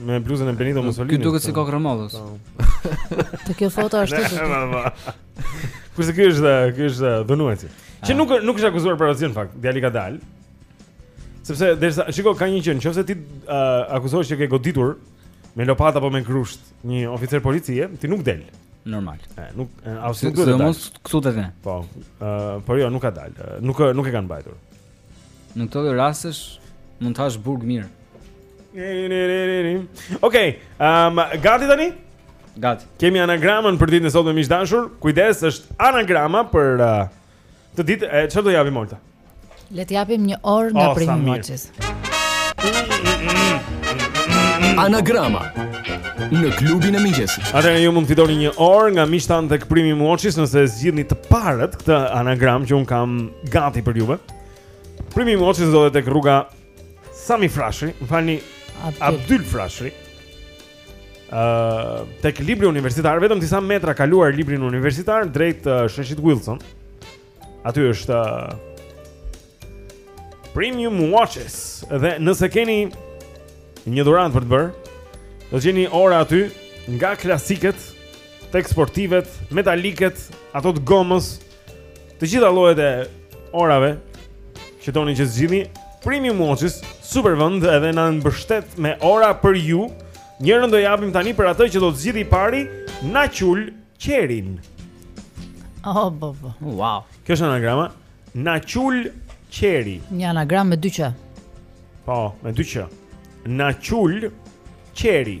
A: Me bluzën e
B: Benito
A: Mussolini.
B: Ky
J: duket si
A: kokërr
J: e
A: modës.
J: Po.
B: Të
A: kjo foto është e
C: bukur.
A: Kurse ky është, ky është dhunuesi. Që nuk nuk është akuzuar për asgjë në fakt. Djali ka dalë. Sepse derisa shiko ka një gjë, nëse ti uh, akuzohesh që ke goditur me lopatë apo me grusht një oficer policie, ti nuk del.
B: Normal.
A: E, nuk as nuk duhet të dalë.
B: Sidomos këtu te vjen.
A: Po. Ë, uh, por jo, nuk ka dalë. Nuk nuk e kanë mbajtur.
B: Në këto lloj rastesh mund të hash burg mirë.
A: Okej, okay, um, gati tani?
B: Gati.
A: Kemi anagramën për ditën e sotme miq të dashur. Kujdes, është anagrama për uh, të ditë e çfarë do japim Olta?
C: Le të japim një orë nga
A: oh,
C: Prime Watches.
E: Anagrama në klubin e mëngjesit.
A: Atëherë ju mund të fitoni një orë nga miqtë tanë tek Prime Watches nëse zgjidhni të parët këtë anagram që un kam gati për juve. Premium Watches ndodhet tek rruga Sami Frashëri, më falni
C: Abdyl
A: Frashëri. Ëh, uh, tek libri universitar, vetëm disa metra kaluar librin universitar drejt uh, Sheshit Wilson. Aty është uh, Premium Watches dhe nëse keni një dhuratë për të bërë, do të gjeni ora aty nga klasiket tek sportivet, metaliket, ato të gomës, Të gjitha llojet e orave që doni të zgjidhni, Premium Watches, super vend edhe na mbështet me ora për ju. Njërën do e japim tani për atë që do ta zgjidhë i pari Na qul qerin.
C: Oh, bo, bo.
B: Wow.
A: Kjo është anagrama Na qul qeri.
C: Një anagram me dy q.
A: Po, me dy q. Na qul qeri.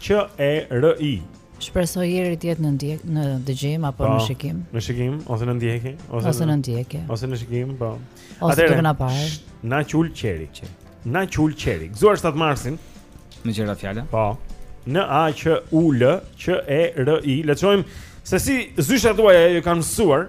A: Q E R I.
C: Shpresoj Jeri të jetë në ndjek, në dëgjim apo në po, shikim.
A: Në shikim ose në ndjekje,
C: ose ose në ndjekje.
A: Ose në shikim, po.
C: Ose do na parë.
A: Na qul qeri. Na qul qeri. Gzuar 7 marsin.
B: Me gjëra fjala.
A: Po. N A Q U L Q E R I. Le të shojmë se si zyshat tuaja ju kanë mësuar.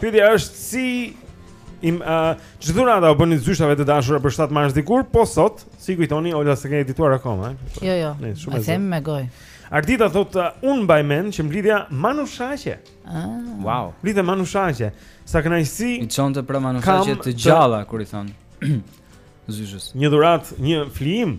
A: Pyetja është si im uh, ç'dhurata u bënit zyshave të dashura për 7 mars dikur, po sot, si i kujtoni, Olga s'e ka edituar akoma, eh?
C: Jo, jo.
A: Ne shumë
C: e them me gojë.
A: Ardita thot uh, un mbaj mend që mblidhja manushaqe.
C: Ah.
B: Wow.
A: Mblidhja manushaqe. Sa kënaqësi.
B: I çonte
A: pra
B: manushaqe të gjalla kur i thon. Zyshës.
A: Një dhuratë, një flim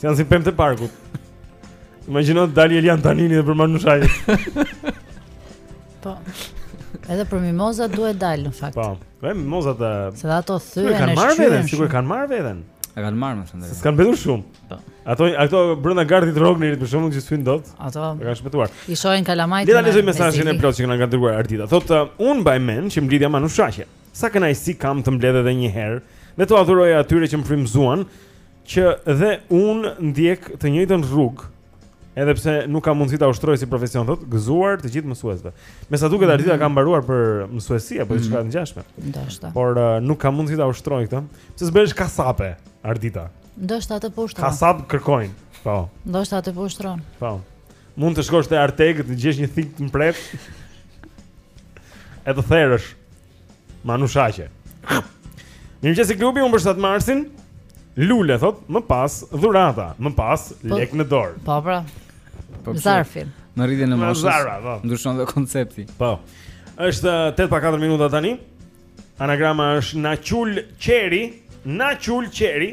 A: S'janë si pemë të parkut Imagjino të dali Elian Tanini dhe për manushaqet
C: Po Edhe për mimozat duhet dalë në fakt
A: Po Dhe mimozat
C: Se dhe ato
A: thyhen
C: e shqyhen
A: Sikur
C: e
A: kanë marrë veten
B: E kanë marrë më
A: shumë S'kanë mbetur shumë
C: Po
A: Ato, ato brenda gardhit të Rognerit për shembull që s'fyn dot
C: Ato
A: E kanë shpëtuar
C: I shojnë kalamajt
A: Le ta lexoj mesazhin e plotë që ka dërguar Ardita Thotë Unë mbaj mend që mblidhja manushaqe Sa kënaqësi kam të mbledh dhe një herë Dhe t'ua dhuroj atyre që më frymëzuan që dhe un të ndjek të njëjtën rrugë edhe pse nuk kam mundësi ta ushtroj si profesion thot, gëzuar të gjithë mësuesve. Me sa duket Ardita mm -hmm. ka mbaruar për mësuesi apo diçka mm -hmm. të ngjashme.
C: Ndoshta.
A: Por uh, nuk kam mundësi ta ushtroj këtë. Pse s'bëhesh kasape, Ardita?
C: Ndoshta atë po ushtron.
A: Kasap kërkojnë. Po.
C: Ndoshta atë po ushtron.
A: Po. Mund të shkosh te Arteg të gjesh një thikë të mprehtë. E të therësh. Manushaqe. Mirëmëngjesi klubi, unë për 7 marsin. Lule thot, më pas dhurata, më pas
C: po,
A: lek në dorë.
C: Po pra.
B: Po
C: zarfin.
B: Me rritjen e moshës.
A: Zarfi, po.
B: Ndryshon dhe koncepti.
A: Po. Është 8 pa 4 minuta tani. Anagrama është Na qul qeri,
L: Na qul qeri.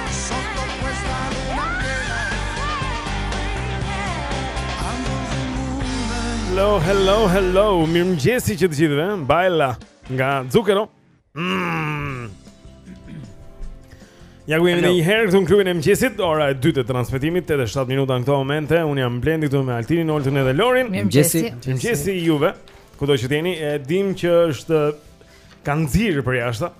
A: Hello, hello, hello Mirëmëngjesi që të gjithëve Baila nga Zucchero mm. Ja ku jemi
B: edhe
A: një herë këtu në klubin e mëngjesit Ora e dytë e transmetimit 8 e 7 minuta në këto momente Unë jam Blendi këtu me Altinin, Oltën edhe Lorin
C: Mirëmëngjesi
A: Mirëmëngjesi juve Kudo që të jeni E dimë që është Ka nxirë përjashta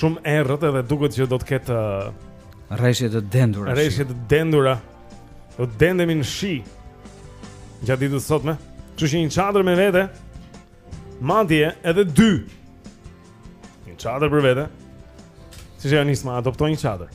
A: shumë errët edhe duket që do të ketë uh,
B: rreshje të dendura.
A: Rreshje të dendura. Do të dendemi në shi. Gjatë ditës së sotme, kështu që një çadër me vete, madje edhe dy. Një çadër për vete. Si ajo nisma adopto një çadër.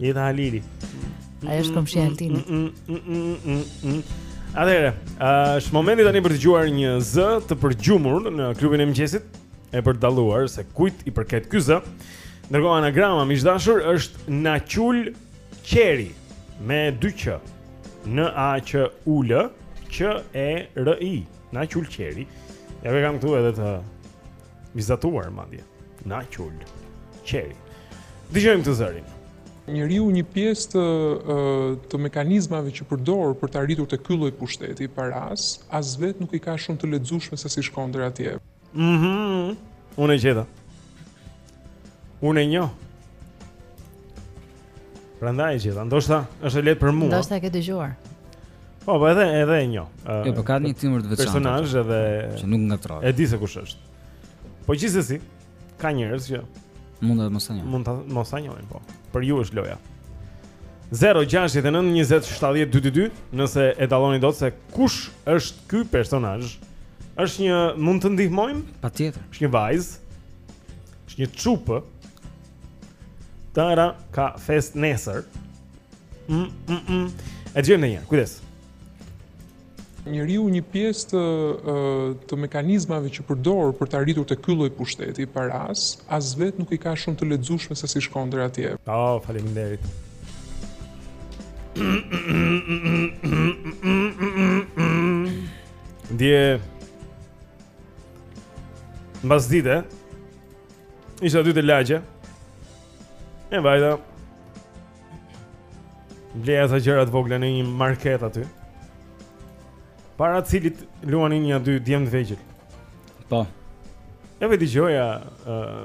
B: Jeta
A: Halili.
C: Ai është komshi
A: Altin. Atëherë, është momenti tani për të dëgjuar një zë të përgjumur në klubin e mëngjesit e për të dalluar se kujt i përket ky zë. Ndërkohë anagrama miq të dashur është Naqul Qeri me dy q. N A Q U L Q E R I. Naqul Qeri. Jua kam këtu edhe të Vizatuar madje. Na qul. Qeri. Dëgjojmë këtë zërin.
M: Njeriu një pjesë të, të mekanizmave që përdor për të arritur te ky lloj pushteti paraje, as vetë nuk i ka shumë të lexueshme se si shkon deri atje.
A: Mhm. Mm Unë e gjeta. Unë e njoh. Prandaj e gjeta, ndoshta është e lehtë për mua.
C: Ndoshta e ke dëgjuar.
A: Po, po edhe edhe e njoh.
B: Jo, po ka një timbër të veçantë.
A: Personazh edhe
B: që nuk ngatërrohet.
A: E di se kush është. Po gjithsesi, ka njerëz që
B: mund të mos ta njohin.
A: Mund të mos ta njohin, po. Për ju është loja. 0692070222, nëse e dalloni dot se kush është ky personazh, është një mund të ndihmojmë?
B: Patjetër.
A: Është një vajzë. Është një çupë. Tara ka festë nesër. Mm, mm, mm. E dëgjojmë dhe një herë, kujdes.
M: Njeriu një pjesë të, të mekanizmave që përdor për të arritur te ky lloj pushteti paraje, as vetë nuk i ka shumë të lexueshme se si shkon deri atje.
A: O, oh, faleminderit. Dje... mbasdite, Isha aty te lagjja E vajta Bleja ca gjëra të vogla në një market aty Para të cilit luanin dy djem të vegjël
B: Po
A: Edhe i dëgjoja uh,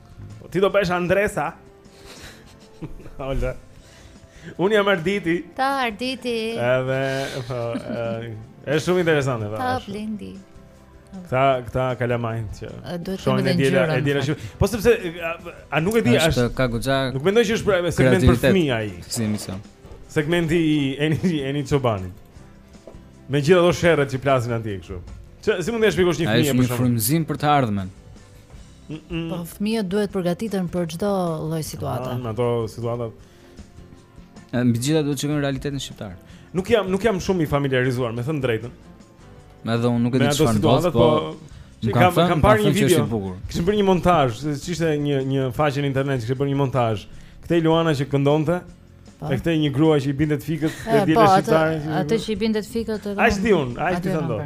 A: Ti do bësh Andresa. Olta. Unë jam Arditi.
C: Ta Arditi.
A: Edhe po, është shumë interesante
C: ta.
A: Ta
C: Blendi.
A: Këta këta kalamajt që shohin e djela e djela shumë. Po sepse a nuk e di a
B: ka goxha.
A: Nuk mendoj që është për segment për fëmijë ai.
B: Si emision.
A: Segmenti i Eni Eni Çobanit. Me gjithë ato sherrat që plasin atje kështu. Çë si mund të shpjegosh një fëmijë për
B: shkak?
A: Ai është një
B: frymëzim për të ardhmen.
C: Po fëmijët duhet përgatiten për çdo lloj situate.
A: Në ato
B: situata mbi të gjitha duhet të shikojnë realitetin shqiptar.
A: Nuk jam nuk jam shumë i familiarizuar me thënë të drejtën.
B: Edhe unë nuk e di çfarë ndodh, po, po
A: kam
B: thënë,
A: kam parë një video. Kishte bërë një montazh, ishte një një faqe në internet, kishte bërë një montazh. Këtej Luana që këndonte,
C: Po.
A: E këtej një grua që i binte të fikët
C: dhe
A: djetë
C: e
A: shqiptarën
C: Atë
A: që
C: i binte të fikët edhe Ashtë
A: di unë,
C: ashtë
A: di
B: të
A: ndohë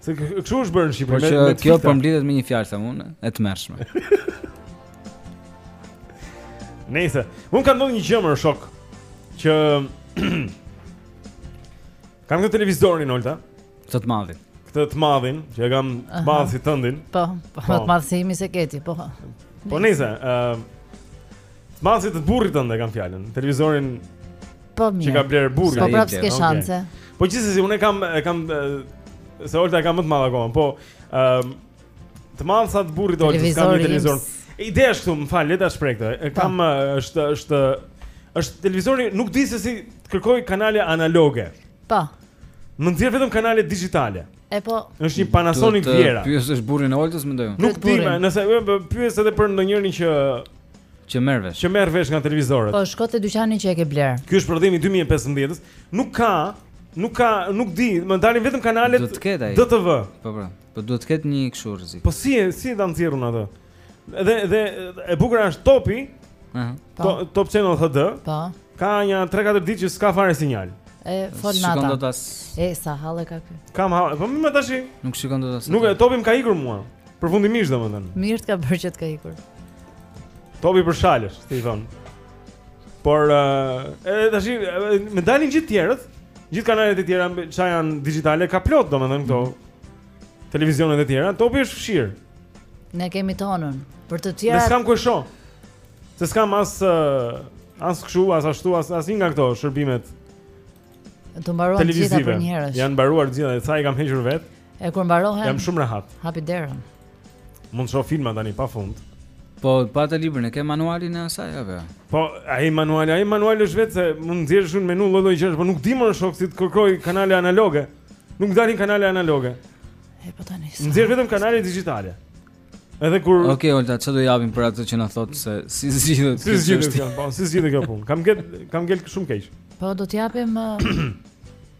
A: Se kështu është bërë në Shqipëri. Por që
B: kjo
A: po
B: mblidhet me një fjalë sa unë, e tmerrshme.
A: Nëse, unë kam ndonjë gjë o shokë që kam këtë televizorin Olta,
B: këtë të madhin.
A: Këtë të madhin, që e kam të madh si tëndin.
C: Po, po, po, të madh si imi se keti, po.
A: Po nëse, ë të madh si të burrit tënd e kam fjalën. Televizorin
C: Po mirë.
A: Që ka blerë burri.
C: Po prapë
A: ke
C: shanse.
A: Po gjithsesi unë kam e kam se Olta e ka më të madh akoma. Po ëm të madh sa të burrit Oltës,
C: kam
A: një televizor. Ideja është këtu, më fal, lër ta shpreh këtë. E
C: po.
A: kam është është është televizori nuk di se si t'i kërkoj kanale analoge.
C: Po.
A: Më nxjerr vetëm kanale digjitale.
C: E po.
A: Është një Panasonic Viera.
B: Pyesësh burrin e Oltës mendoj.
A: Nuk di, nëse pyes edhe për ndonjërin që
B: Që merr vesh.
A: Që merr vesh nga televizorët.
C: Po shko te dyqani që e ke blerë.
A: Ky është prodhim i 2015-s. Nuk ka, nuk ka, nuk di, më dalin vetëm kanalet
B: do të ketë ai.
A: DTV.
B: Po po. Po duhet të ketë një kështu rrezik.
A: Po si e si ta nxjerr unë atë? Dhe dhe e bukura është Topi.
B: Ëh.
A: Po. Top Channel HD.
C: Po.
A: Ka një 3-4 ditë që s'ka fare sinjal.
C: E Fol Nata.
B: Shikon dot
C: E sa halle ka ky.
A: Kam halle. Po më tash.
B: Nuk shikon dot
A: Nuk e Topi më ka ikur mua. Përfundimisht domethënë.
C: Mirë të ka bërë që të ka ikur.
A: Topi për shalësh, ti thon. Por uh, edhe tash më dalin gjithë tjerët, gjithë kanalet e tjera që janë digjitale ka plot domethënë këto mm. televizionet e tjera, Topi është fshirë.
C: Ne kemi tonën për të
A: tjerë.
C: Edhe
A: s'kam ku e shoh. Se s'kam as uh, as kshu, as ashtu, as asnjë nga këto shërbimet.
C: Të mbaruan gjithë përnjëherësh.
A: Janë mbaruar gjithë, se i kam hequr vetë.
C: E kur mbarohen.
A: Jam shumë rehat.
C: Hapi derën.
A: Mund të shoh filma tani pa fund.
B: Po pa të librin e ke manualin e asaj apo?
A: Po ai manuali, ai manuali është vetë se mund të nxjerrësh shumë menu lloj-lloj gjësh, por nuk di më, shokë, si të kërkoj kanale analoge. Nuk dalin kanale analoge.
C: E po tani.
A: Nxjerr vetëm kanale digjitale. Edhe kur
B: Okej, okay, Olta, çfarë do japim për atë që na thotë se si zgjidhet?
A: Si zgjidhet kjo? Po, si zgjidhet kjo punë? Ka më gjet, ka më gjet shumë keq.
C: Po do
B: të
A: japim uh,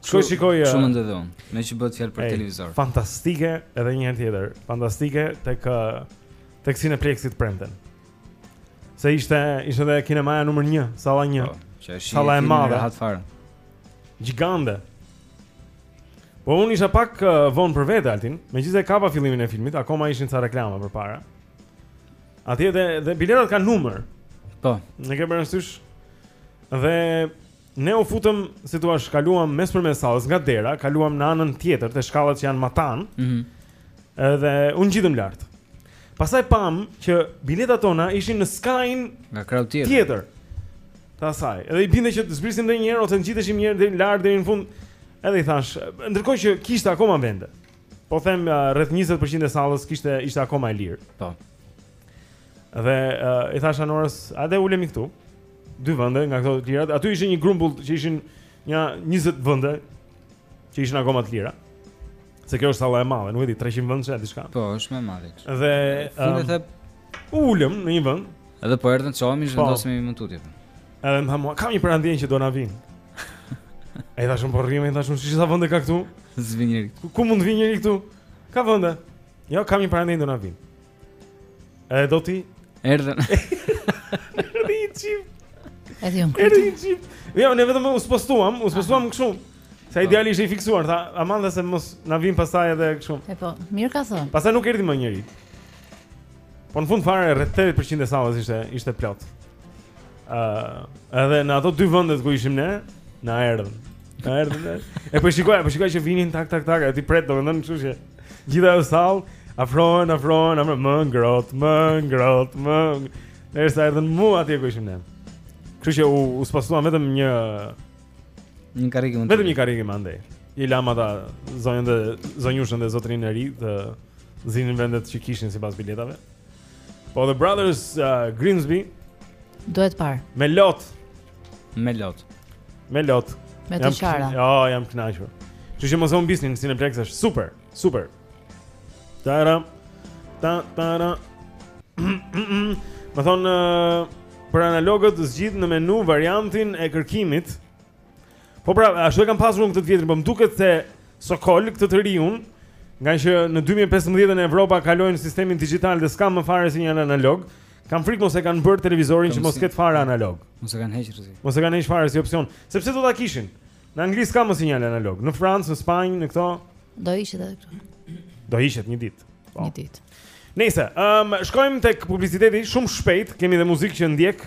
A: Shkoj shikoj.
B: Shumë mendoj dhe unë, me që bëhet fjalë për
A: Ej,
B: televizor.
A: Fantastike edhe një herë tjetër. Fantastike tek tek Cineplexi të premten. Se ishte ishte edhe kinemaja numër 1, salla 1.
B: Po, që është
A: salla e madhe.
B: Rehat fare.
A: Gjigante. Po unë isha pak uh, vonë për vete Altin, megjithëse kapa fillimin e filmit, akoma ishin ca reklama përpara. Atje dhe dhe biletat kanë numër.
B: Po.
A: Nuk e merr njeri parasysh. Dhe Ne u futëm, si thua, kaluam mes për mes sallës nga dera, kaluam në anën tjetër te shkallat që janë matanë.
B: Mhm.
A: Mm edhe u ngjitëm lart. Pastaj pamë që biletat tona ishin në skajin
B: nga krahu tjetër.
A: Tjetër. Ta saj. Edhe i binte që të zbrisim edhe një herë ose ngjiteshim një herë deri lart deri në fund. Edhe i thashë, ndërkohë që kishte akoma vende. Po them uh, rreth 20% e sallës kishte ishte akoma e lirë.
B: Po.
A: Dhe uh, i thashë Anorës, hajde ulemi këtu? dy vende nga këto të lirat. Aty ishin një grumbull që ishin një 20 vende që ishin akoma të lira. Se kjo është salla e madhe, nuk e di 300 vende aty diçka.
B: Po, është më e madhe.
A: Dhe
B: unë
A: um,
B: u
A: ulëm në një vend.
B: Edhe po erdhën çohemi, zhvendosemi po. më tutje.
A: Edhe më tha, më, kam një parandjenjë që do na vijnë. Hajde thashë unë po rrimë, thashë unë shi sa vende ka këtu?
B: S'vjen njeri.
A: Ku mund të vijë njeri këtu? Ka vende. Jo, kam një parandjenjë do na vijnë. E do ti?
B: Erdhën.
A: Erdhi i çip.
C: Erdhi un.
A: Erdhi i çip. Jo, ne vetëm u spostuam, u spostuam kështu. Sa po. ideali ishte i fiksuar, tha aman dhe se mos na vijnë pastaj edhe kështu.
C: E po, mirë ka thënë.
A: Pastaj nuk erdhi më njeri. Po në fund fare rreth 80% e sallës ishte ishte plot. Ë, uh, edhe në ato dy vendet ku ishim ne, na erdhën. Na erdhën. e po shikoj, po shikoj që vinin tak tak tak, aty drejt, domethënë kështu që gjithë ajo sallë afrohen, afrohen, afrohen, më ngrot, më ngrot, më Derisa erdhën mu atje ku ishim ne. Kështu që u, u spostuam vetëm një
B: një karrige më tutje.
A: Vetëm një karrige më andej. I lamë ata zonjën dhe zonjushën dhe zotërinë e ri të zinin vendet që kishin sipas biletave. Po The Brothers uh, Grimsby
C: Duhet parë
A: Me lot
B: Me lot
A: Me lot
C: Me të qara
A: Jo, oh, jam kënaqur Që që Dolby sound-i në Cineplex është super Super Tara Ta, tara Më thonë uh, Për analogët zgjidh në menu variantin e kërkimit Po pra, ashtu e kam pasur unë këtë të vjetrin, po më duket se Sokol këtë të riun, nga që në 2015 Evropa kaloi në sistemin digjital dhe s'ka më fare sinjal analog. Kam frikë mos e kanë bërë televizorin që mos ketë fare analog.
B: Mos e kanë hequr si.
A: Mos e kanë hequr fare si opsion, sepse do ta kishin. Në Angli s'ka më sinjal analog, në Francë, në Spanjë, në këto
C: do hiqet edhe këtu.
A: Do hiqet një ditë. Po.
C: Një ditë.
A: Nëse, ëm, um, shkojmë tek publiciteti shumë shpejt, kemi dhe muzikë që ndjek.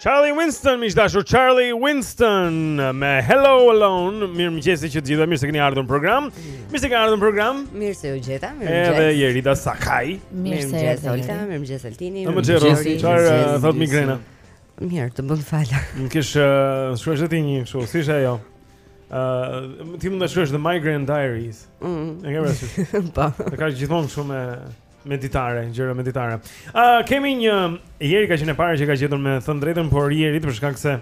A: Charlie Winston, miq të dashur, Charlie Winston me Hello Alone. Mirëmëngjes të gjithëve, mirë se keni ardhur në program. Mirë se keni ardhur në program.
N: Mirë se u gjeta, mirëmëngjes.
A: Edhe Jerida Sakaj.
N: Mirëmëngjes Olta, mirëmëngjes Altini.
A: Mirëmëngjes, çfarë thotë migrena?
N: Mirë, të bën fala.
A: Mund të uh, shkruash ti një kështu, si është ajo? Ë, uh, ti mund të shkruash The Migraine Diaries. Ëh.
N: Mm.
A: E ke vështirë.
N: Po.
A: E ka gjithmonë kështu me ditarë, gjëra me ditarë. Ë, uh, kemi një Jeri ka qenë e para që ka gjetur me thënë të drejtën, por Jeri për shkak se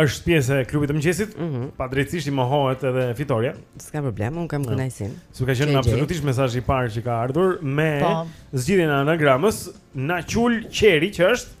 A: është pjesë e klubit të mëngjesit.
N: Mm
A: -hmm. Padrejtësisht i mohohet edhe fitorja.
N: S'ka problem, unë kam kënaqësinë.
A: Ja. Se ka qenë absolutisht mesazhi i parë që ka ardhur me
C: po.
A: zgjidhjen e anagramës Naçul Qeri që është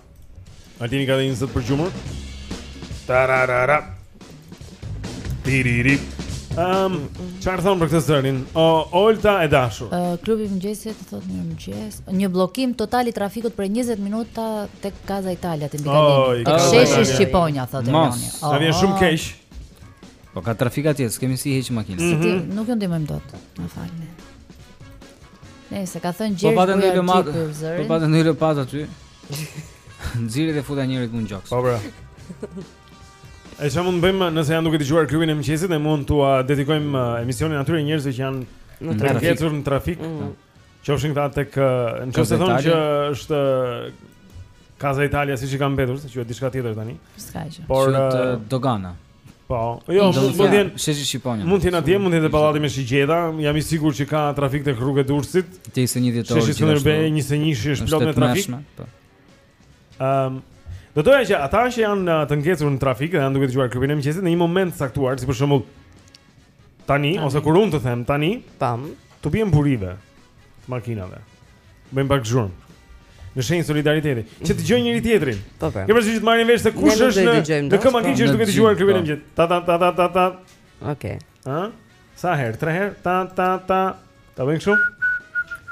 A: Altini ka dhe një zë të përgjumur Tararara Tiriri um, Çfarë thonë për këtë zërin? O, Olta e dashur
C: uh, Klubi i mëngjesit të thotë mirëmëngjes Një blokim total i trafikut për 20 minuta Tek Casa Italia te mbikalimi Tek sheshi Shqiponja, thotë
B: Mos,
C: njënja
A: Mos, më vjen shumë keq
B: Po ka trafik atje, s'kemi si heqim makinën
A: mm
C: -hmm. Nuk ju ndihmojmë dot, na fal Siç ka thënë Gjergj Buja
B: Gjergj
C: Pyrzërin.
B: Po pate ndonjë lopatë aty. Nxirre dhe futja njërit këtu në gjoks.
A: Po pra. E çfarë mund të bëjmë nëse janë duke dëgjuar klubin e mëngjesit, ne mund t'ua dedikojmë uh, emisionin atyre njerëzve që janë
N: në
B: trafik,
A: në trafik.
N: Mm.
A: Qofshin këta tek uh, në
B: qoftë se
A: thonë që është Casa Italia siç i ka mbetur, se quhet diçka tjetër tani. Por uh,
B: dogana.
A: Po, jo, mund
B: të
A: jenë te
B: sheshi Shqiponja.
A: Mund të jenë atje, mund të jenë te pallati me shigjeta. Jam i sigurt që ka trafik tek rruga e Durrësit.
B: Te 21 dhjetor.
A: Sheshi Skënderbej 21 është plot me trafik.
B: Po.
A: Ehm, do të doja që ata që janë uh, të ngecur në trafik dhe janë duke dëgjuar klubin e mëngjesit në një moment të caktuar, si për shembull tani ose kur unë të them tani,
N: tam,
A: t'u bien borive. makinave. Bëjmë pak zhurmë. Në shenjë solidariteti, që të dëgjojnë njëri tjetrin.
N: Po po.
A: Ke parasysh të marrin vesh se kush është në në makinë që është duke dëgjuar klubin e mëngjesit. Ta ta ta ta ta ta.
N: Okej.
A: Ë? Sa herë? Tre herë? Ta ta ta. Ta bëjmë kështu?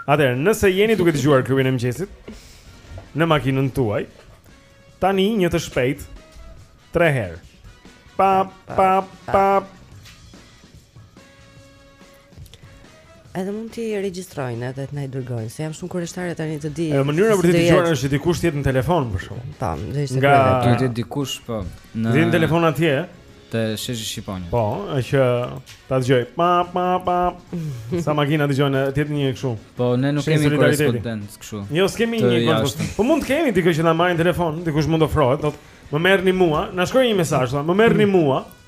A: Atëherë, nëse jeni duke dëgjuar klubin e mëngjesit në makinën tuaj, tani një të shpejt tre herë. Pa pa pa.
N: Edhe mund t'i regjistrojnë edhe të na i dërgojnë, se jam shumë kureshtare tani të di.
A: Një mënyrë për të dëgjuar është që dikush tjetër në telefon për shkakun.
N: Po, do ishte
A: nga
B: do të dikush po në
A: Në telefon atje
B: të sheshi shqiponjë.
A: Po, është që ta dëgjoj. Pa pa pa. Sa makina dëgjon ti tani kështu.
B: Po, ne nuk kemi korrespondent kështu.
A: Jo, s'kemi një korrespondent. Po mund të kemi dikë që na merr në telefon, dikush mund të ofrohet, thotë, "Më merrni mua, na shkruaj një mesazh, thotë, "Më merrni mua."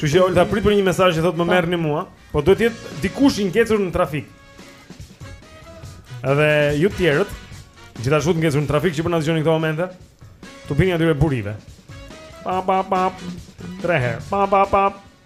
A: Që që Olta pret për një mesazh që thotë më merrni mua Po duhet të jetë dikush i ngecur në trafik Edhe ju të tjerët Gjithashtu të ngecur në trafik që po na dëgjoni këto momente T'u bini atyre burive Pa pa pa Tre herë Pa pa pa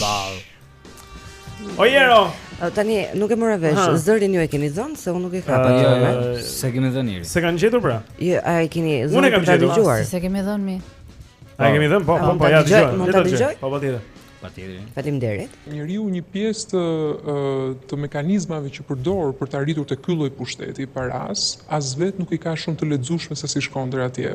A: Ball. O Jero.
N: Tani nuk e mora vesh, zërin ju e keni dhënë se unë nuk e kam.
A: Jo,
N: jo, jo.
B: s'e kemi dhënë iri.
A: S'e kanë gjetur pra?
N: Jo, a e keni dhënë?
A: Unë e kam gjetur.
C: S'e kemi dhënë mi.
A: A e kemi dhënë? Po, po, po, ja dëgjoje.
N: Mund ta dëgjoj?
A: Po, patjetër.
B: Patjetër.
N: Faleminderit.
M: Njeriu një pjesë të të mekanizmave që përdor për të arritur te ky lloj pushteti parash, as vetë nuk i ka shumë të lexueshme se si shkon deri atje.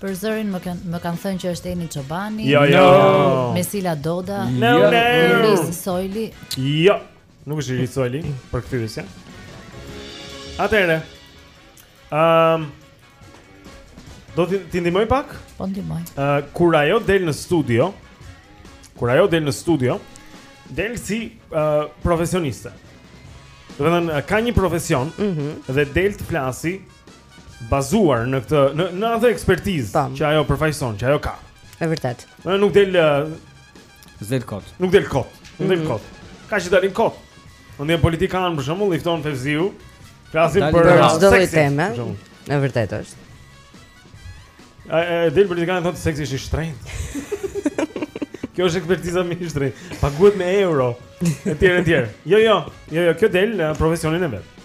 C: Për zërin më kanë më kanë thënë që është Eni Çobani.
A: Jo, jo.
C: Mesila Doda.
A: Jo, jo.
C: Iris Sojli.
A: Jo. Nuk është Iris Sojli përkthyesja. Atëre. Ehm. Um, do ti të të ndihmoj pak?
C: Po ndihmoj.
A: Ë uh, kur ajo del në studio, kur ajo del në studio, del si uh, profesioniste. Do të thënë ka një profesion mm -hmm. dhe del të flasi bazuar në këtë në në atë ekspertizë që ajo përfaqëson, që ajo ka.
N: Është vërtet.
A: Ë nuk del,
B: s'del kot.
A: Nuk del kot. Nuk del
N: mhm.
A: kot. Ka që dalin kot. Ne kemi politikanë për shembull, i fton Fevziu.
N: Flasin
A: për
N: çdo lloj teme. E vërtetë është.
A: Ai del politikan thotë seksi është i shtrenjtë. Kjo është ekspertiza më e shtrenjtë. Paguhet me euro etj etj. Jo jo, jo jo, kjo del në profesionin e vet.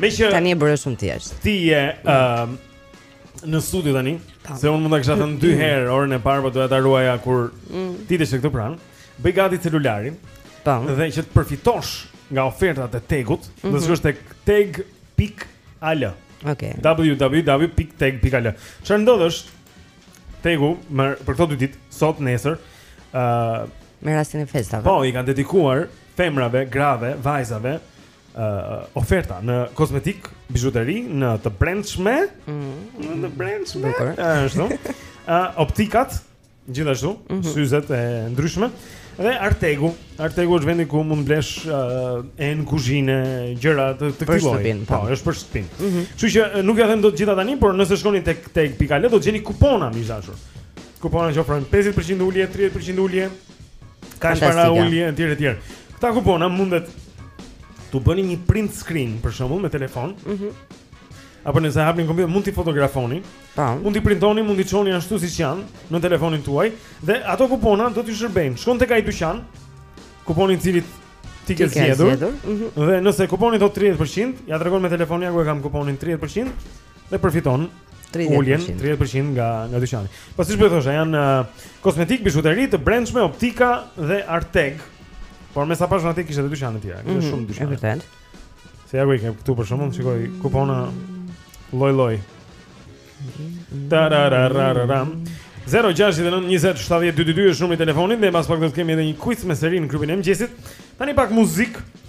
K: Meqë
F: tani e bëre shumë thjesht.
K: Ti je ë um, në studio tani, Tam. se unë mund ta kisha thënë dy herë orën e parë, por doja ta ruaja kur
F: mm.
K: ti të ishe këtu pranë. Bëj gati celularin.
F: Tam.
K: Dhe që të përfitosh nga ofertat e Tegut, mm
F: -hmm.
K: do të mhm. shkosh tek teg pika al.
F: Okej. Okay.
K: www.teg.al. Çfarë ndodh është, Tegu për këto dy ditë, sot nesër, ë uh,
F: me rastin e festave.
K: Po, i kanë dedikuar femrave, grave, vajzave uh, oferta në kozmetik, bizhuteri, në të brendshme, mm -hmm. në të brendshme, ashtu. Uh, optikat, gjithashtu,
F: mm -hmm.
K: syzet e ndryshme. Dhe Artegu, Artegu është vendi ku mund t'blesh uh, enë kuzhine, gjëra të të këtij lloji. Po,
F: po,
K: është për shtëpinë.
F: Mm -hmm.
K: Kështu që nuk jua them dot të gjitha tani, por nëse shkoni tek teg pika al do të gjeni kupona me dashur. Kupona që ofrojnë 50% ulje, 30% ulje, Ka edhe
F: para
K: ulje e tjera e tjera Këta kupona mundet Të bëni një print screen për shembull me telefon
F: mm -hmm.
K: Apo nëse hapni kompjuter mund t'i fotografoni
F: Ta.
K: Mund t'i printoni, mund t'i çoni ashtu siç janë Në telefonin tuaj Dhe ato kupona do t'ju shërbejnë Shkon tek ai dyqan Kuponin e të cilit ti ke zgjedhur
F: mm -hmm.
K: Dhe nëse kuponi thotë 30% Ia tregon me telefonin ja ku e kam kuponin 30% dhe përfiton
F: 30%.
K: uljen 30% nga nga dyqani. Po siç po thosha, janë uh, kozmetikë, bizhuteri të brendshme, optika dhe Arteg. Por me sa pashë aty kishte edhe dyqane të tjera, kishte
F: Mhm,
K: shumë
F: E
K: dyqane.
F: vërtet.
K: Se ja ku i kam këtu për shembull, shikoj kupona lloj lloj. Tarararararam. 069 20 70 222 është numri i telefonit dhe pas pak do të kemi edhe një quiz me seri në klubin e mëngjesit. Tani pak muzikë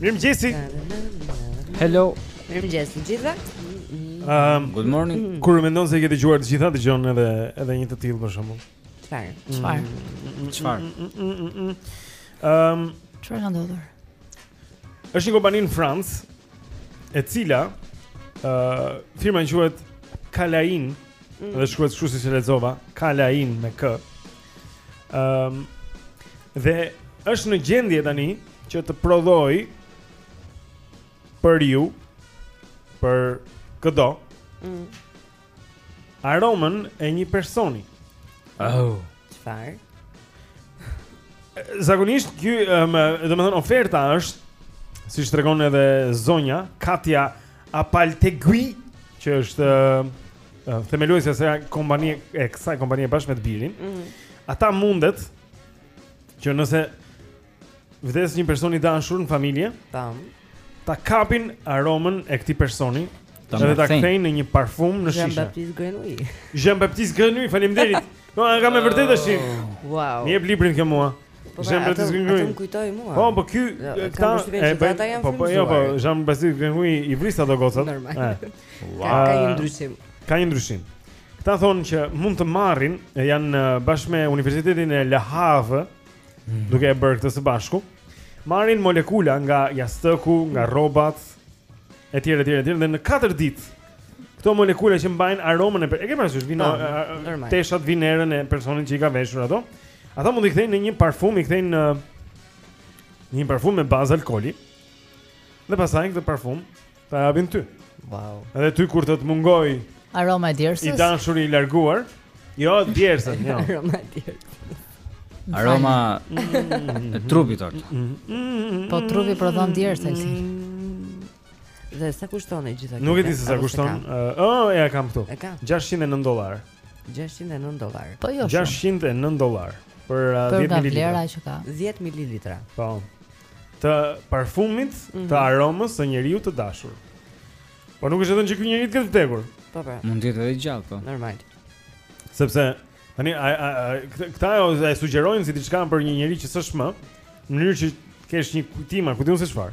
A: Mirëmëngjesi
B: Hello
N: Mirëmëngjesi të gjithëve
A: um,
B: Good morning mm.
A: Kur mendon se i ke dëgjuar të gjitha dëgjon edhe, edhe një të tillë për shembull
N: Çfarë
C: Çfarë
B: Çfarë
C: Çfarë ka ndodhur
A: është një kompani në Francë E cila uh, Firma quhet Kalain
N: mm.
A: Dhe shkruhet kështu siç e lexova Kalain me kë Ëm um, dhe është në gjendje tani që të prodhojë për ju për këdo
N: mm.
A: aromën e një personi.
B: Oh,
N: çfarë?
A: Zakonisht ky, um, domethënë oferta është siç tregon edhe zonja Katja Apaltegui, që është uh, themeluesja e kompanisë e kësaj kompanie bashkë me të birin.
N: Mm -hmm.
A: Ata mundet që nëse vdes një person i dashur në familje,
N: tam
A: ta kapin aromën e këtij personi dhe ta kthejnë në një parfum në shishe.
N: Jean-Baptiste Grenouille.
A: Jean-Baptiste Grenouille, faleminderit. Po, no, ka me vërtetë tash.
N: Wow.
A: Më jep librin kjo mua.
N: Po pra, atë, atë më kujtoj mua.
A: Po, po ky
N: jo,
A: këta
N: e
A: bëjnë
N: janë
A: po, po, jo, po,
N: Jean
A: Baptiste Grenouille i vriste ato gocat.
N: Normal.
A: Wow.
N: Ka, ka një ndryshim.
A: Ka një ndryshim. Këta thonë që mund të marrin, janë bashkë me Universitetin e Le Havre,
N: mm.
A: duke e bërë këtë së bashku. Marrin molekula nga jastëku, nga rrobat etj etj etj dhe në 4 ditë Këto molekula që mbajnë aromën e per... e ke parasysh
N: vjen
A: era po,
N: normal.
A: Teshat vjen erën e personit që i ka veshur ato. Ata mund t'i kthejnë në një parfum, i kthejnë në një parfum me bazë alkooli. Dhe pastaj këtë parfum ta japin ty.
N: Wow.
A: Edhe ty kur të të mungojë
C: aroma e djersës.
A: I dashuri i larguar. Jo, djersën, jo.
N: aroma e djersës.
B: Aroma e trupit tënd.
C: Po trupi prodhon djersën.
N: Dhe sa kushton e gjitha kjo?
A: Nuk e di se sa kushton. Ëh, oh, e kam këtu. 609 dollar.
N: 609 dollar.
C: Po jo.
A: 609 dollar për 10 ml.
C: Për vlerën që ka.
N: 10 ml.
A: Po. Të parfumit,
N: mm -hmm.
A: të aromës së njeriu të dashur. Po nuk është vetëm që ky njeri të ketë vdekur.
N: Po po.
B: Mund të jetë edhe gjallë, po.
N: Normal.
A: Sepse Tani a a këta jo e sugjerojnë si diçka për një njeri që s'është më, në mënyrë që të kesh një kujtim, ku di unë se çfarë.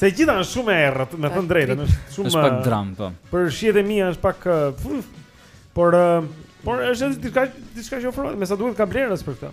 A: Se e gjitha është shumë e errët, me thënë të
N: drejtën,
A: është shumë
B: është pak dramë, po.
A: Për shijet e mia është pak por por është diçka diçka që ofrohet, me sa duket ka blerës për këtë.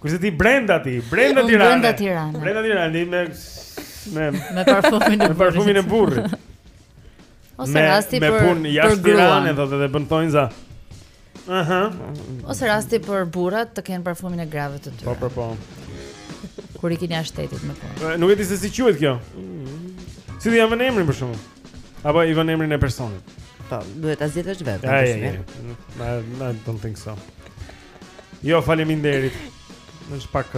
A: Kush e di Brenda ti? Brenda Tirana.
C: Brenda Tirana.
A: Brenda Tirana di me me
C: me parfumin e
A: me parfumin e burrit.
C: Ose
A: me,
C: rasti
A: me
C: për
A: me
C: punë
A: jashtë Tirane thotë dhe bën thonjëza. Aha.
C: Ose rasti për burrat të kenë parfumin e grave të tyre.
A: Po po po.
C: Kur i keni jashtë shtetit më
A: po. Nuk e di se si quhet kjo. Si do ia vënë emrin për shkakun. Apo i vën emrin e personit.
N: Po, duhet ta zgjedhësh vetë.
A: Ja, ja, ja. I don't think so. Jo, faleminderit. Është pak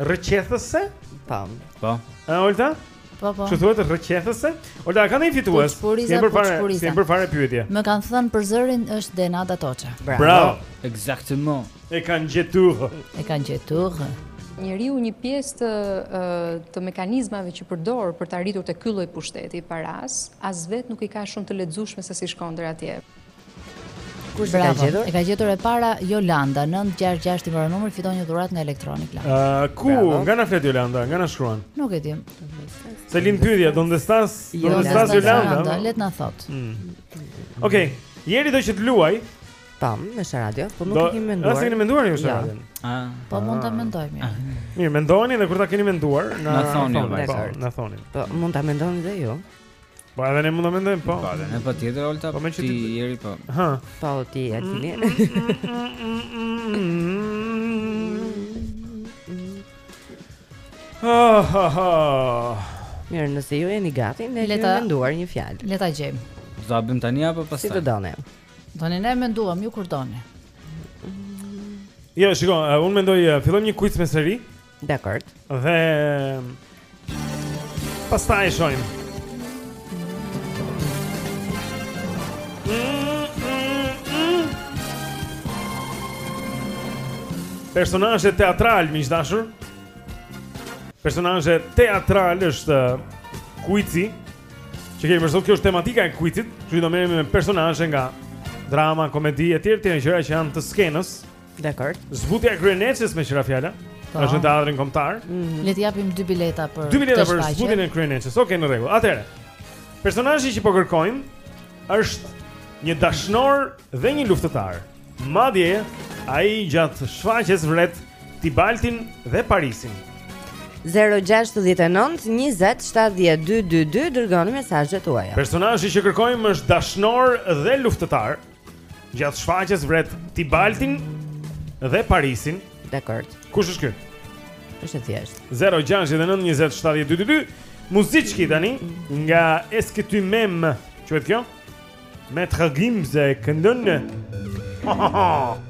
A: rrëqethëse?
N: Tam.
B: Po.
A: A Olta?
C: Po po.
A: Si thuhet rrëqethëse? Olta ka ndonjë fitues?
C: Jemi
A: përpara, jemi përpara pyetjes.
C: Më kanë thënë për zërin është Denada Toça.
A: Bravo. Bravo.
B: Exactement.
A: E kanë gjetur.
C: E kanë gjetur.
O: Njeriu një pjesë të të mekanizmave që përdor për të arritur te ky lloj pushteti paras, as vetë nuk i ka shumë të lexueshme se si shkon deri atje.
N: Kush e ka gjetur?
C: E ka gjetur e para Jolanda 966 i morën numrin fiton një dhuratë nga Electronic Lounge.
A: Ëh, uh, ku
C: Bravo.
A: nga na flet Jolanda? Nga na shkruan?
C: Nuk e di.
A: Se lind pyetja, do ndestas?
C: Do
A: ndestas
C: Jolanda?
A: Le
C: të na thotë.
A: Mm. Okej, okay. njeri do që të luajë.
N: Tam, me sa radio, po nuk e kemi menduar.
A: Nuk e kemi menduar ju
N: sa
A: radio.
B: Ah.
C: Po mund ta mendojmë. Ah.
A: Mirë, mendoni dhe kur ta keni menduar, na
B: thoni.
A: Po, na thoni.
N: Po, mund ta mendoni dhe ju.
A: Po edhe ne mund ta mendojmë, po.
B: Po, ne patjetër Olta.
A: Po
B: ti Jeri po.
A: Hë.
N: Po ti Altini.
A: Ha ha ha.
N: Mirë, nëse ju jeni gati, ne le
C: ta
N: mendojmë një fjalë.
C: Le ta gjejmë.
B: Do ta bëjmë tani apo pastaj?
N: Si të doni.
C: Doni ne menduam, ju kur doni.
A: Jo, shiko, unë mendoj, fillojmë një quiz me seri.
N: Dakord.
A: Dhe pastaj e shohim. Personazhe teatral miq të dashur. Personazhe teatral është kuici. Që kemi për sot kjo është tematika e kuicit, që do merremi me personazhe nga drama, komedi etj, etj, gjëra që janë të skenës.
N: Dakord.
A: Zbutja e kryeneçes meqë ra fjala.
C: Po.
A: Është në teatrin kombëtar. Mhm.
C: Le të japim dy bileta për.
A: Dy bileta për zbutjen e kryeneçes. Okej, okay, në rregull. Atëherë. Personazhi që po kërkojmë është një dashnor dhe një luftëtar. Madje ai gjatë shfaqjes vret Tibaltin dhe Parisin.
N: 069 20 70 222 Dërgoni mesazhet tuaja.
A: Personazhi që kërkojmë është dashnor dhe luftëtar Gjatë shfaqjes vret Tibaltin dhe Parisin.
N: Dakord.
A: Kush është ky?
N: Është thjesht.
A: 069 20 70 222. Muzikë tani nga Eske ty mem, quhet kjo?
P: Më trego si këndon.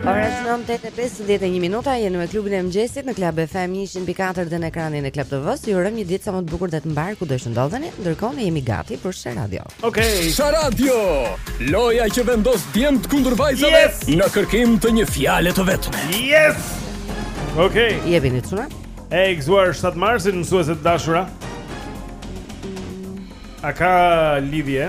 F: Ora është 7:51 minuta, jemi me klubin e mëngjesit në Club FM 104 dhe në ekranin e Club TV-s. Ju urojmë një ditë sa më të bukur dhe të mbarë kudo që të ndodheni. Ndërkohë ne jemi gati për Sharadio.
A: Okej,
E: okay. Sharadio. Loja që vendos djemtë kundër vajzave
A: yes!
E: në kërkim të një fjale të vetme.
A: Yes! Okej. Okay.
F: Jepini çuna?
A: E gëzuar 7 marsin mësuese të dashura. A ka lidhje?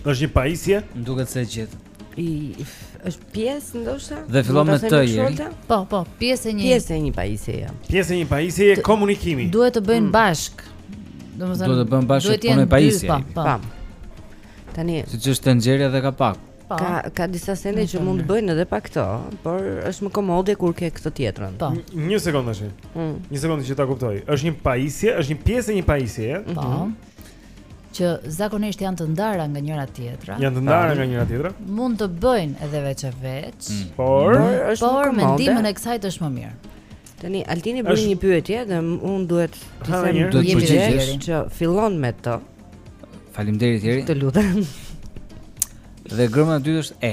B: Është një
A: pajisje?
B: Më duket se e
F: gjeti. Është pjesë ndoshta?
B: Dhe fillon me T Jeri.
C: Po, po, pjesë e një.
F: Pjesë e një pajisje jam.
A: Pjesë e një pajisjeje komunikimi.
C: Duhet të bëjnë mm. bashkë. Domethënë
B: duhet të bëjnë bashkë punë
C: me
B: pajisje.
C: Po, po.
F: Pam. Tani.
B: Siç është tenxherja dhe kapaku.
C: Po.
F: Ka ka disa sende që mund të bëjnë edhe pa këto, por është më komode kur ke këtë tjetrën.
C: Po.
A: Një sekondë tash.
F: Mm.
A: Një sekondë që ta kuptoj. Është një pajisje, është një pjesë e një pajisje.
C: Po. Mhm. që zakonisht janë të ndara nga njëra tjetra.
A: Janë të ndara nga njëra tjetra.
C: Mund të bëjnë edhe veç e veç.
A: Mm.
F: Por, është
C: por
F: me
C: ndihmën e kësaj është më mirë.
F: Tani Altini bëri një pyetje dhe unë duhet të them
A: një
F: përgjigje që fillon me T.
B: Faleminderit Jeri.
F: Të lutem.
B: Dhe gërma e dytë është e.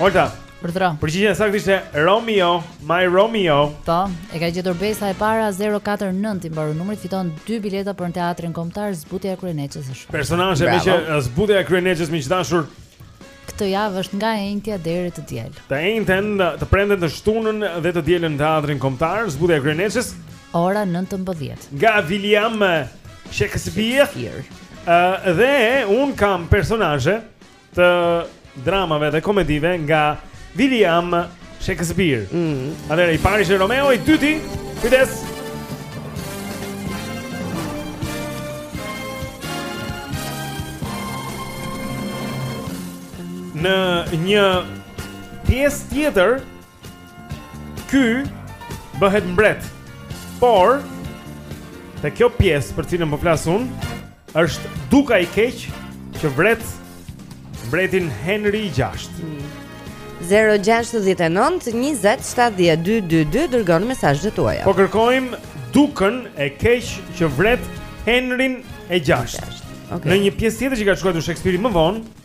A: Olta.
C: Përdhro.
A: Përgjigja e saktë ishte Romeo, My Romeo.
C: Po, e ka gjetur Besa e para 049 i mbaron numri, fiton dy bileta për në teatrin kombëtar Zbutja e Kryeneçes së shpejti.
A: Personazhe meqë Zbutja e Kryeneçes miq të dashur.
C: Këtë javë është nga e enjtja deri të dielën.
A: Të enjten, të premten të shtunën dhe të dielën në teatrin kombëtar Zbutja e Kryeneçes
C: ora 19.
A: Nga William Shakespeare. Ë uh, dhe un kam personazhe të dramave dhe komedive nga William Shakespeare.
F: Mm -hmm.
A: Atëherë i pari ishte Romeo, i dyti, kujdes. Në një pjesë tjetër Ky bëhet mbret. Por te kjo pjesë për cilën po flas un, është duka i keq që vret mbretin Henri 6.
F: 069 20 70 222 dërgoni mesazhet tuaja.
A: Po kërkojmë dukën e keq që vret Henrin e gjashtë
F: okay.
A: Në një pjesë tjetër që ka shkruajtur Shakespeare më vonë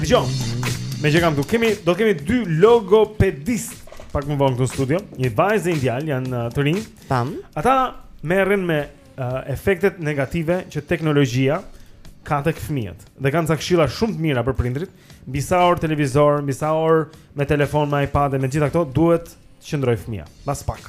H: Dëgjo. Meqë kam këtu, kemi, do kemi dy logopedistë Pak më vonë këtu në studio Një vajzë dhe një djalë, janë uh, të rinj. Ata merren me uh, efektet negative që teknologjia ka tek fëmijët. Dhe kanë ca këshilla shumë të mira për prindërit, mbi sa orë televizor, mbi sa orë me telefon, me iPad, me të gjitha këto duhet të qëndrojë fëmija. Mbas pak.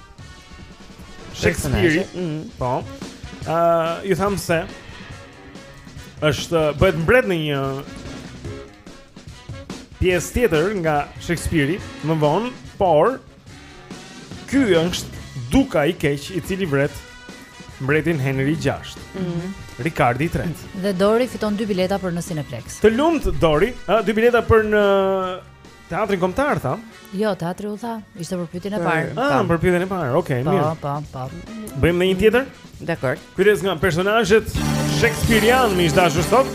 A: Shakespeare.
N: Mm.
A: Po. Ë, uh, ju thamë se është bëhet mbret në një pjesë tjetër nga Shakespeare më vonë, por ky është duka i keq i cili vret mbretin Henri 6.
C: Mm
A: -hmm. Rikardi 3.
C: Dhe Dori fiton dy bileta për në Cineplex.
A: Të lumtë Dori, ë dy bileta për në Teatrin kombëtar tha?
C: Jo, teatri u tha, ishte për pyetjen e parë.
A: Ah, për pyetjen e parë. Okej, okay,
C: po,
A: mirë.
C: Po, po, po.
A: Bëjmë dhe një tjetër?
N: Dakord.
A: Kujdes nga personazhet shekspirianë, miq të dashur sot.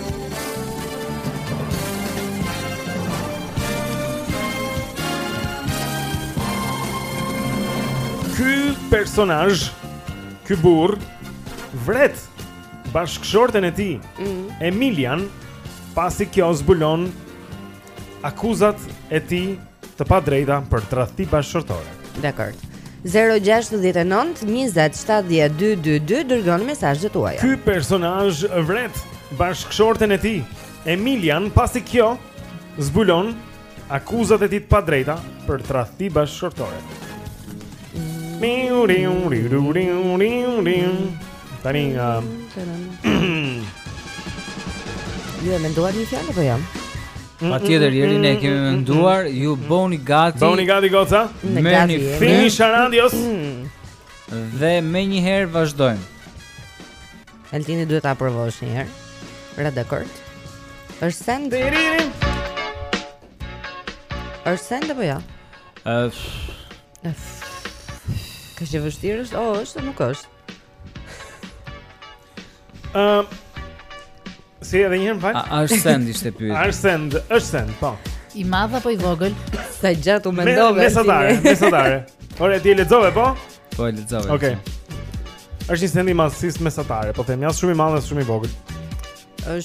A: Ky personazh, ky burrë vret bashkëshorten e tij, mm. Emilian, pasi kjo zbulon akuzat e tij të padrejta për tradhti bashkëshortore.
N: Dakord. 069 20 70 222 dërgoni mesazhet tuaja.
A: Ky personazh vret bashkëshorten e tij, Emilian, pasi kjo zbulon akuzat e tij të padrejta për tradhti bashkëshortore. Miu riu riu riu riu riu. Tani nga
F: Ju e keni menduar një fjalë apo jo? Jo?
B: Patjetër, Jeri e kemi menduar, ju bëni gati
A: Bëni gati, goca
F: Merni
A: fini sharandios
B: Dhe menjëherë vazhdojmë
F: Altin, duhet ta provosh një herë. Ra dakord. Është send. Është send apo jo?
B: Është.
F: Është. Kaq e vështirë është? Oh, është, nuk është.
A: Ëm uh, Si edhe një herë fal.
B: A është send ishte pyetja.
A: A është send? Është send, po.
C: I madh apo i vogël?
F: Sa gjatë u mendove?
A: Mesatare, mesatare. Ore ti e lexove po?
B: Po e lexove.
A: Okej. Okay. Është një send i madhësisë mesatare, po them, as shumë i madh dhe shumë i vogël.
F: A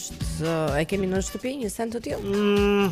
F: e kemi në shtëpi një send të tillë?
A: Mm.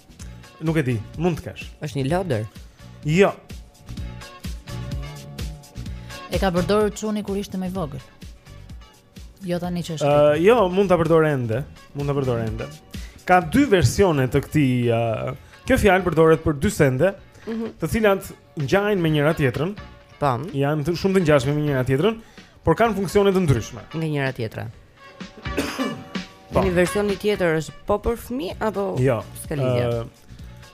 A: Nuk
C: e
A: di, mund të kesh.
F: Është një lodër.
A: Jo.
C: E ka përdorur çuni kur ishte më i vogël. Jo tani që është.
A: Ë, uh, jo, mund ta përdorë ende. Mund ta përdorë ende. Ka dy versione të këtij. Uh, kjo fjalë përdoret për dy sende,
F: mm -hmm.
A: të cilat ngjajnë me njëra tjetrën.
F: Tam. Po.
A: Janë të, shumë të ngjashme me njëra tjetrën, por kanë funksione të ndryshme.
F: Nga njëra tjetra.
A: Po.
F: Një version i tjetër është po për fëmijë apo
A: Jo.
F: s'ka lidhje.
A: ë,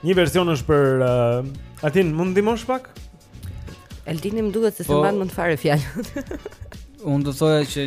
A: një version është për uh, Altin, mund të ndihmosh pak?
F: Altini më duket se
B: Po.
F: s'e mban mend fare fjalën.
B: Unë do thoja që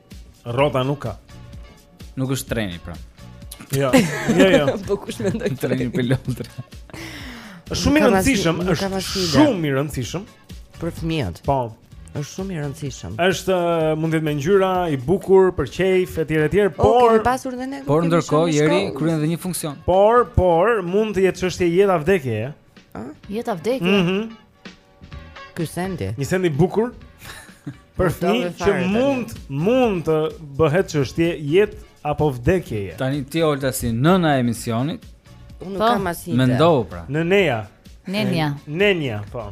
C: Rrota
A: nuk ka.
B: Nuk është treni pra.
A: Jo, jo, jo.
F: Po kush mendon
B: trenin për lodër?
A: Është shumë i rëndësishëm, është shumë i rëndësishëm
F: për fëmijët.
A: Po.
F: Është shumë i rëndësishëm.
A: Është uh, mund të jetë me ngjyra, i bukur, për qejf etj etj, por oh,
F: kemi pasur dhe ne.
B: Por ndërkohë Jeri kryen edhe një funksion.
A: Por, por mund të jetë çështje jetë a vdekje.
C: Ëh? Jetë a vdekje.
A: Mhm.
F: Ky sendi.
A: Një send i bukur. Për fëmijë që mund mund të bëhet çështje jetë apo vdekje.
B: Tani ti Olta si nëna e emisionit.
F: Unë nuk
C: po.
F: kam asnjë.
B: Mendoj pra.
A: Nëneja.
C: Nenja.
A: Nenja, po.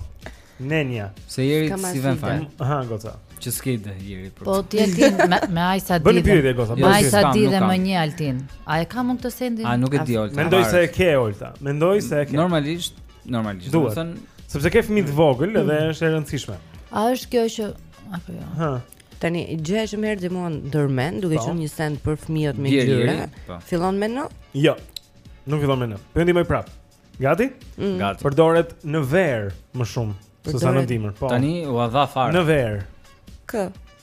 A: Nenja.
B: Se jeri si vën fal.
A: Aha, goca.
B: Që s'ke dhe jeri për.
C: Po ti Altin me, me ai sa di.
A: Bëni pyetje goca.
B: Jo,
C: me
B: ai
C: sa di dhe më një Altin. A e ka Olta sendin?
B: A nuk e di Olta.
A: Mendoj se e ke Olta. Mendoj se e ke.
B: Normalisht Normalisht, do të thotë,
A: sepse ke fëmijë të vogël dhe është e rëndësishme.
C: A është kjo që apo jo?
A: Hë.
F: Tani gjëja që më erdhi mua ndërmend, duke
A: po.
F: qenë një send për fëmijët me ngjyra,
B: po.
F: fillon me n?
A: Jo. Nuk fillon me n. Po ndihmoj prapë. Gati?
F: Mm.
B: Gati.
A: Përdoret në verë më shumë se sa në dimër. Po.
B: Tani u dha fare.
A: Në verë.
F: K.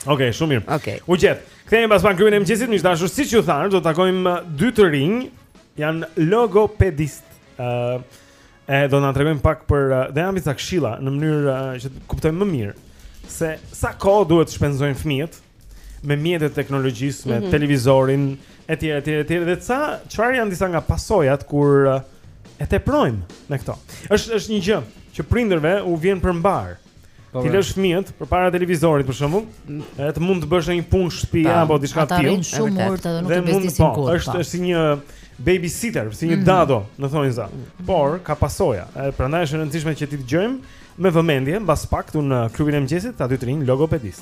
F: Okej,
A: okay,
F: shumë
A: mirë.
F: Okej. Okay.
A: U gjet. Kthehemi pas pak klubin e mëngjesit, miq të dashur, siç ju thashë, do të takojmë uh, dy të rinj, janë logopedistë. Ë uh, e do na tregojnë pak për uh, dhe japin disa këshilla në mënyrë uh, që të kuptojmë më mirë se sa kohë duhet të shpenzojnë fëmijët me mjetet e teknologjisë, me
F: mm -hmm.
A: televizorin etj etj etj dhe ca çfarë janë disa nga pasojat kur uh, e teprojmë me këto. Është është një gjë që prindërve u vjen për mbarë.
B: Po,
A: t'i lësh fëmijët përpara televizorit për shembull, edhe të mund të bësh një punë shtëpi apo diçka të tillë.
C: Rrinë
F: shumë
C: urtë
A: dhe
C: nuk
A: të
C: bezdisin
A: po,
C: kurrë.
A: Është është si një babysitter, si një
C: mhm.
A: dado, në thonjëza. Por ka pasoja. Prandaj është e rëndësishme që t'i dëgjojmë me vëmendje mbas pak këtu në klubin e mëngjesit, këta dy të rinj
Q: logopedistë.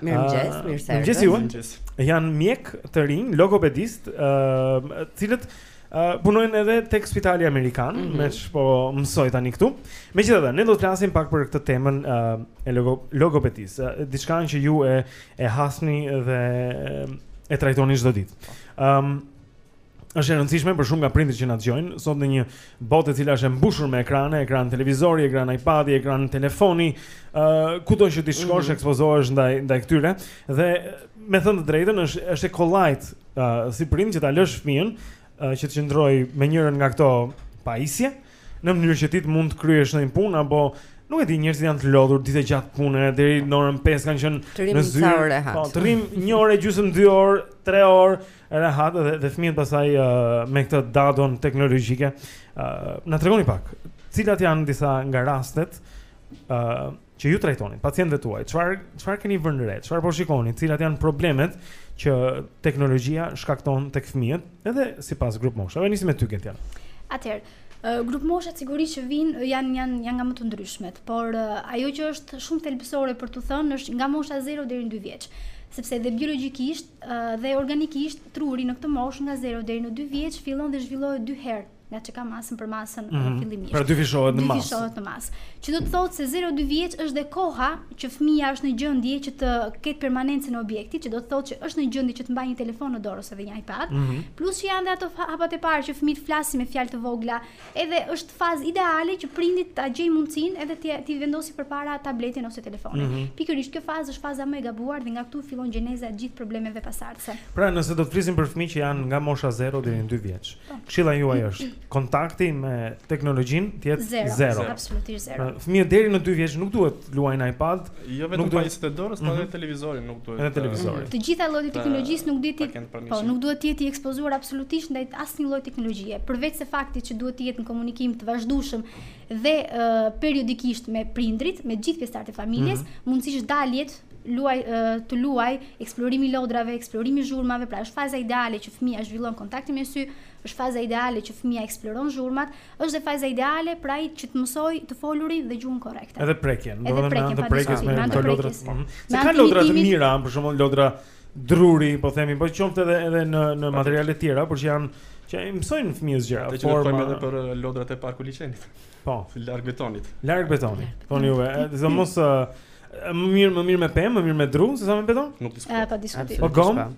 Q: Mirëmëngjes, ah,
A: mirë se erdhët.
Q: Mirëmëngjes Mirëmëngjes. Janë mjekë të rinj, logopedistë, uh, të cilët uh, punojnë edhe tek Spitali Amerikan,
A: mm
Q: -hmm. me ç'po mësoj tani këtu. Megjithatë, ne do të flasim pak për këtë temën uh, e logo, logopedisë, uh, diçka që ju e e hasni dhe e trajtoni çdo ditë. Ëm um, është e rëndësishme për shumë nga prindërit që na dëgjojnë sot në një botë e cila është e mbushur me ekrane, ekran televizori, ekran iPadi, ekran telefoni, ë uh, kudo që ti shkosh,
A: mm -hmm.
Q: ekspozohesh ndaj ndaj këtyre dhe me thënë të drejtën është është e kollajtë uh, si prind që ta lësh fëmijën
A: uh, që të qëndrojë me njërën nga këto pajisje në mënyrë që ti të mund të kryesh ndonjë punë apo Nuk e di, njerëzit janë të lodhur ditë e gjatë pune deri në orën 5 kanë qenë në zyrë. Po, të rrimë 1 orë e gjysmë 2 orë, 3 orë, Rehat dhe dhe fëmijët pastaj uh, me këtë dadon teknologjike. Uh, na tregoni pak, cilat janë disa nga rastet ë uh, që ju trajtoni te pacientët tuaj? Çfarë çfarë keni vënë re? Çfarë po shikoni? Cilat janë problemet që teknologjia shkakton tek fëmijët, edhe sipas grupmoshave? Nisim me ty Gentian.
R: Atëherë, Grupmoshat sigurisht që vijnë janë janë janë nga më të ndryshmet, por ajo që është shumë thelbësore për t'u thënë është nga mosha 0 deri në 2 vjeç, sepse dhe biologjikisht Dhe organikisht truri në këtë moshë nga 0 deri në 2 vjeç fillon dhe zhvillohet dy herë nga ç'e ka masën për masën mm
A: -hmm.
R: fillimisht.
A: Pra dyfishohet në masë.
R: Dyfishohet në masë. Që do të thotë se 0-2 vjeç është dhe koha që fëmija është në gjendje që të ketë permanencën e objektit, që do të thotë që është në gjendje që të mbajë një telefon në dorë ose dhe një iPad,
A: mm -hmm.
R: plus që janë dhe ato hapat e parë që fëmijët flasin me fjalë të vogla, edhe është fazë ideale që prindërit ta gjejnë mundësinë edhe t'i t'i vendosin përpara tabletin ose telefonin.
A: Mm -hmm.
R: Pikërisht kjo fazë është faza më e gabuar dhe nga këtu fillon gjeneza e gjithë problemeve pasardhëse.
A: Pra, nëse do të flisnim për fëmijë që janë nga mosha 0 deri në 2 vjeç, po. këshilla juaj është kontakti me teknologjinë të jetë 0.
R: Absolutisht 0.
A: Pra, fëmijët deri në 2 vjeç nuk duhet luajnë iPad.
S: Jo vetëm pajisjet e dorës, por edhe mhm. televizorin nuk duhet.
A: Edhe televizorin.
R: Të gjitha llojet e teknologjisë nuk duhet të po, nuk duhet të jetë i ekspozuar absolutisht ndaj asnjë lloj teknologjie, përveç se faktit që duhet të jetë në komunikim të vazhdueshëm dhe periodikisht me prindrit, me gjithë pjesëtarët e familjes,
A: mm -hmm.
R: mundësisht daljet luaj, të luajë, eksplorimi i lodrave, eksplorimi i zhurmave, pra është faza ideale që fëmija zhvillon kontaktin me sy, Është faza ideale që fëmija eksploron zhurmat, është dhe faza ideale pra që ai të mësojë të folurin dhe gjuhën korrekte.
A: Edhe prekjen, do të thotë atë
R: prekjen me ato
A: lodra. Se ka lodra të mira, për shembull lodra druri, po themi, po qoftë edhe edhe në në materiale të tjera, por që janë që i mësojnë fëmijës gjëra, forma.
S: Atë që do
A: të
S: thosha edhe për lodrat te parku i liqenit.
A: Po,
S: larg betonit.
A: Larg betonit. Thoni juve, domosdo më mirë më mirë me pemë, më mirë me dru, se sa me beton?
S: Nuk
R: diskutohet. Pa diskutim.
A: Po gom.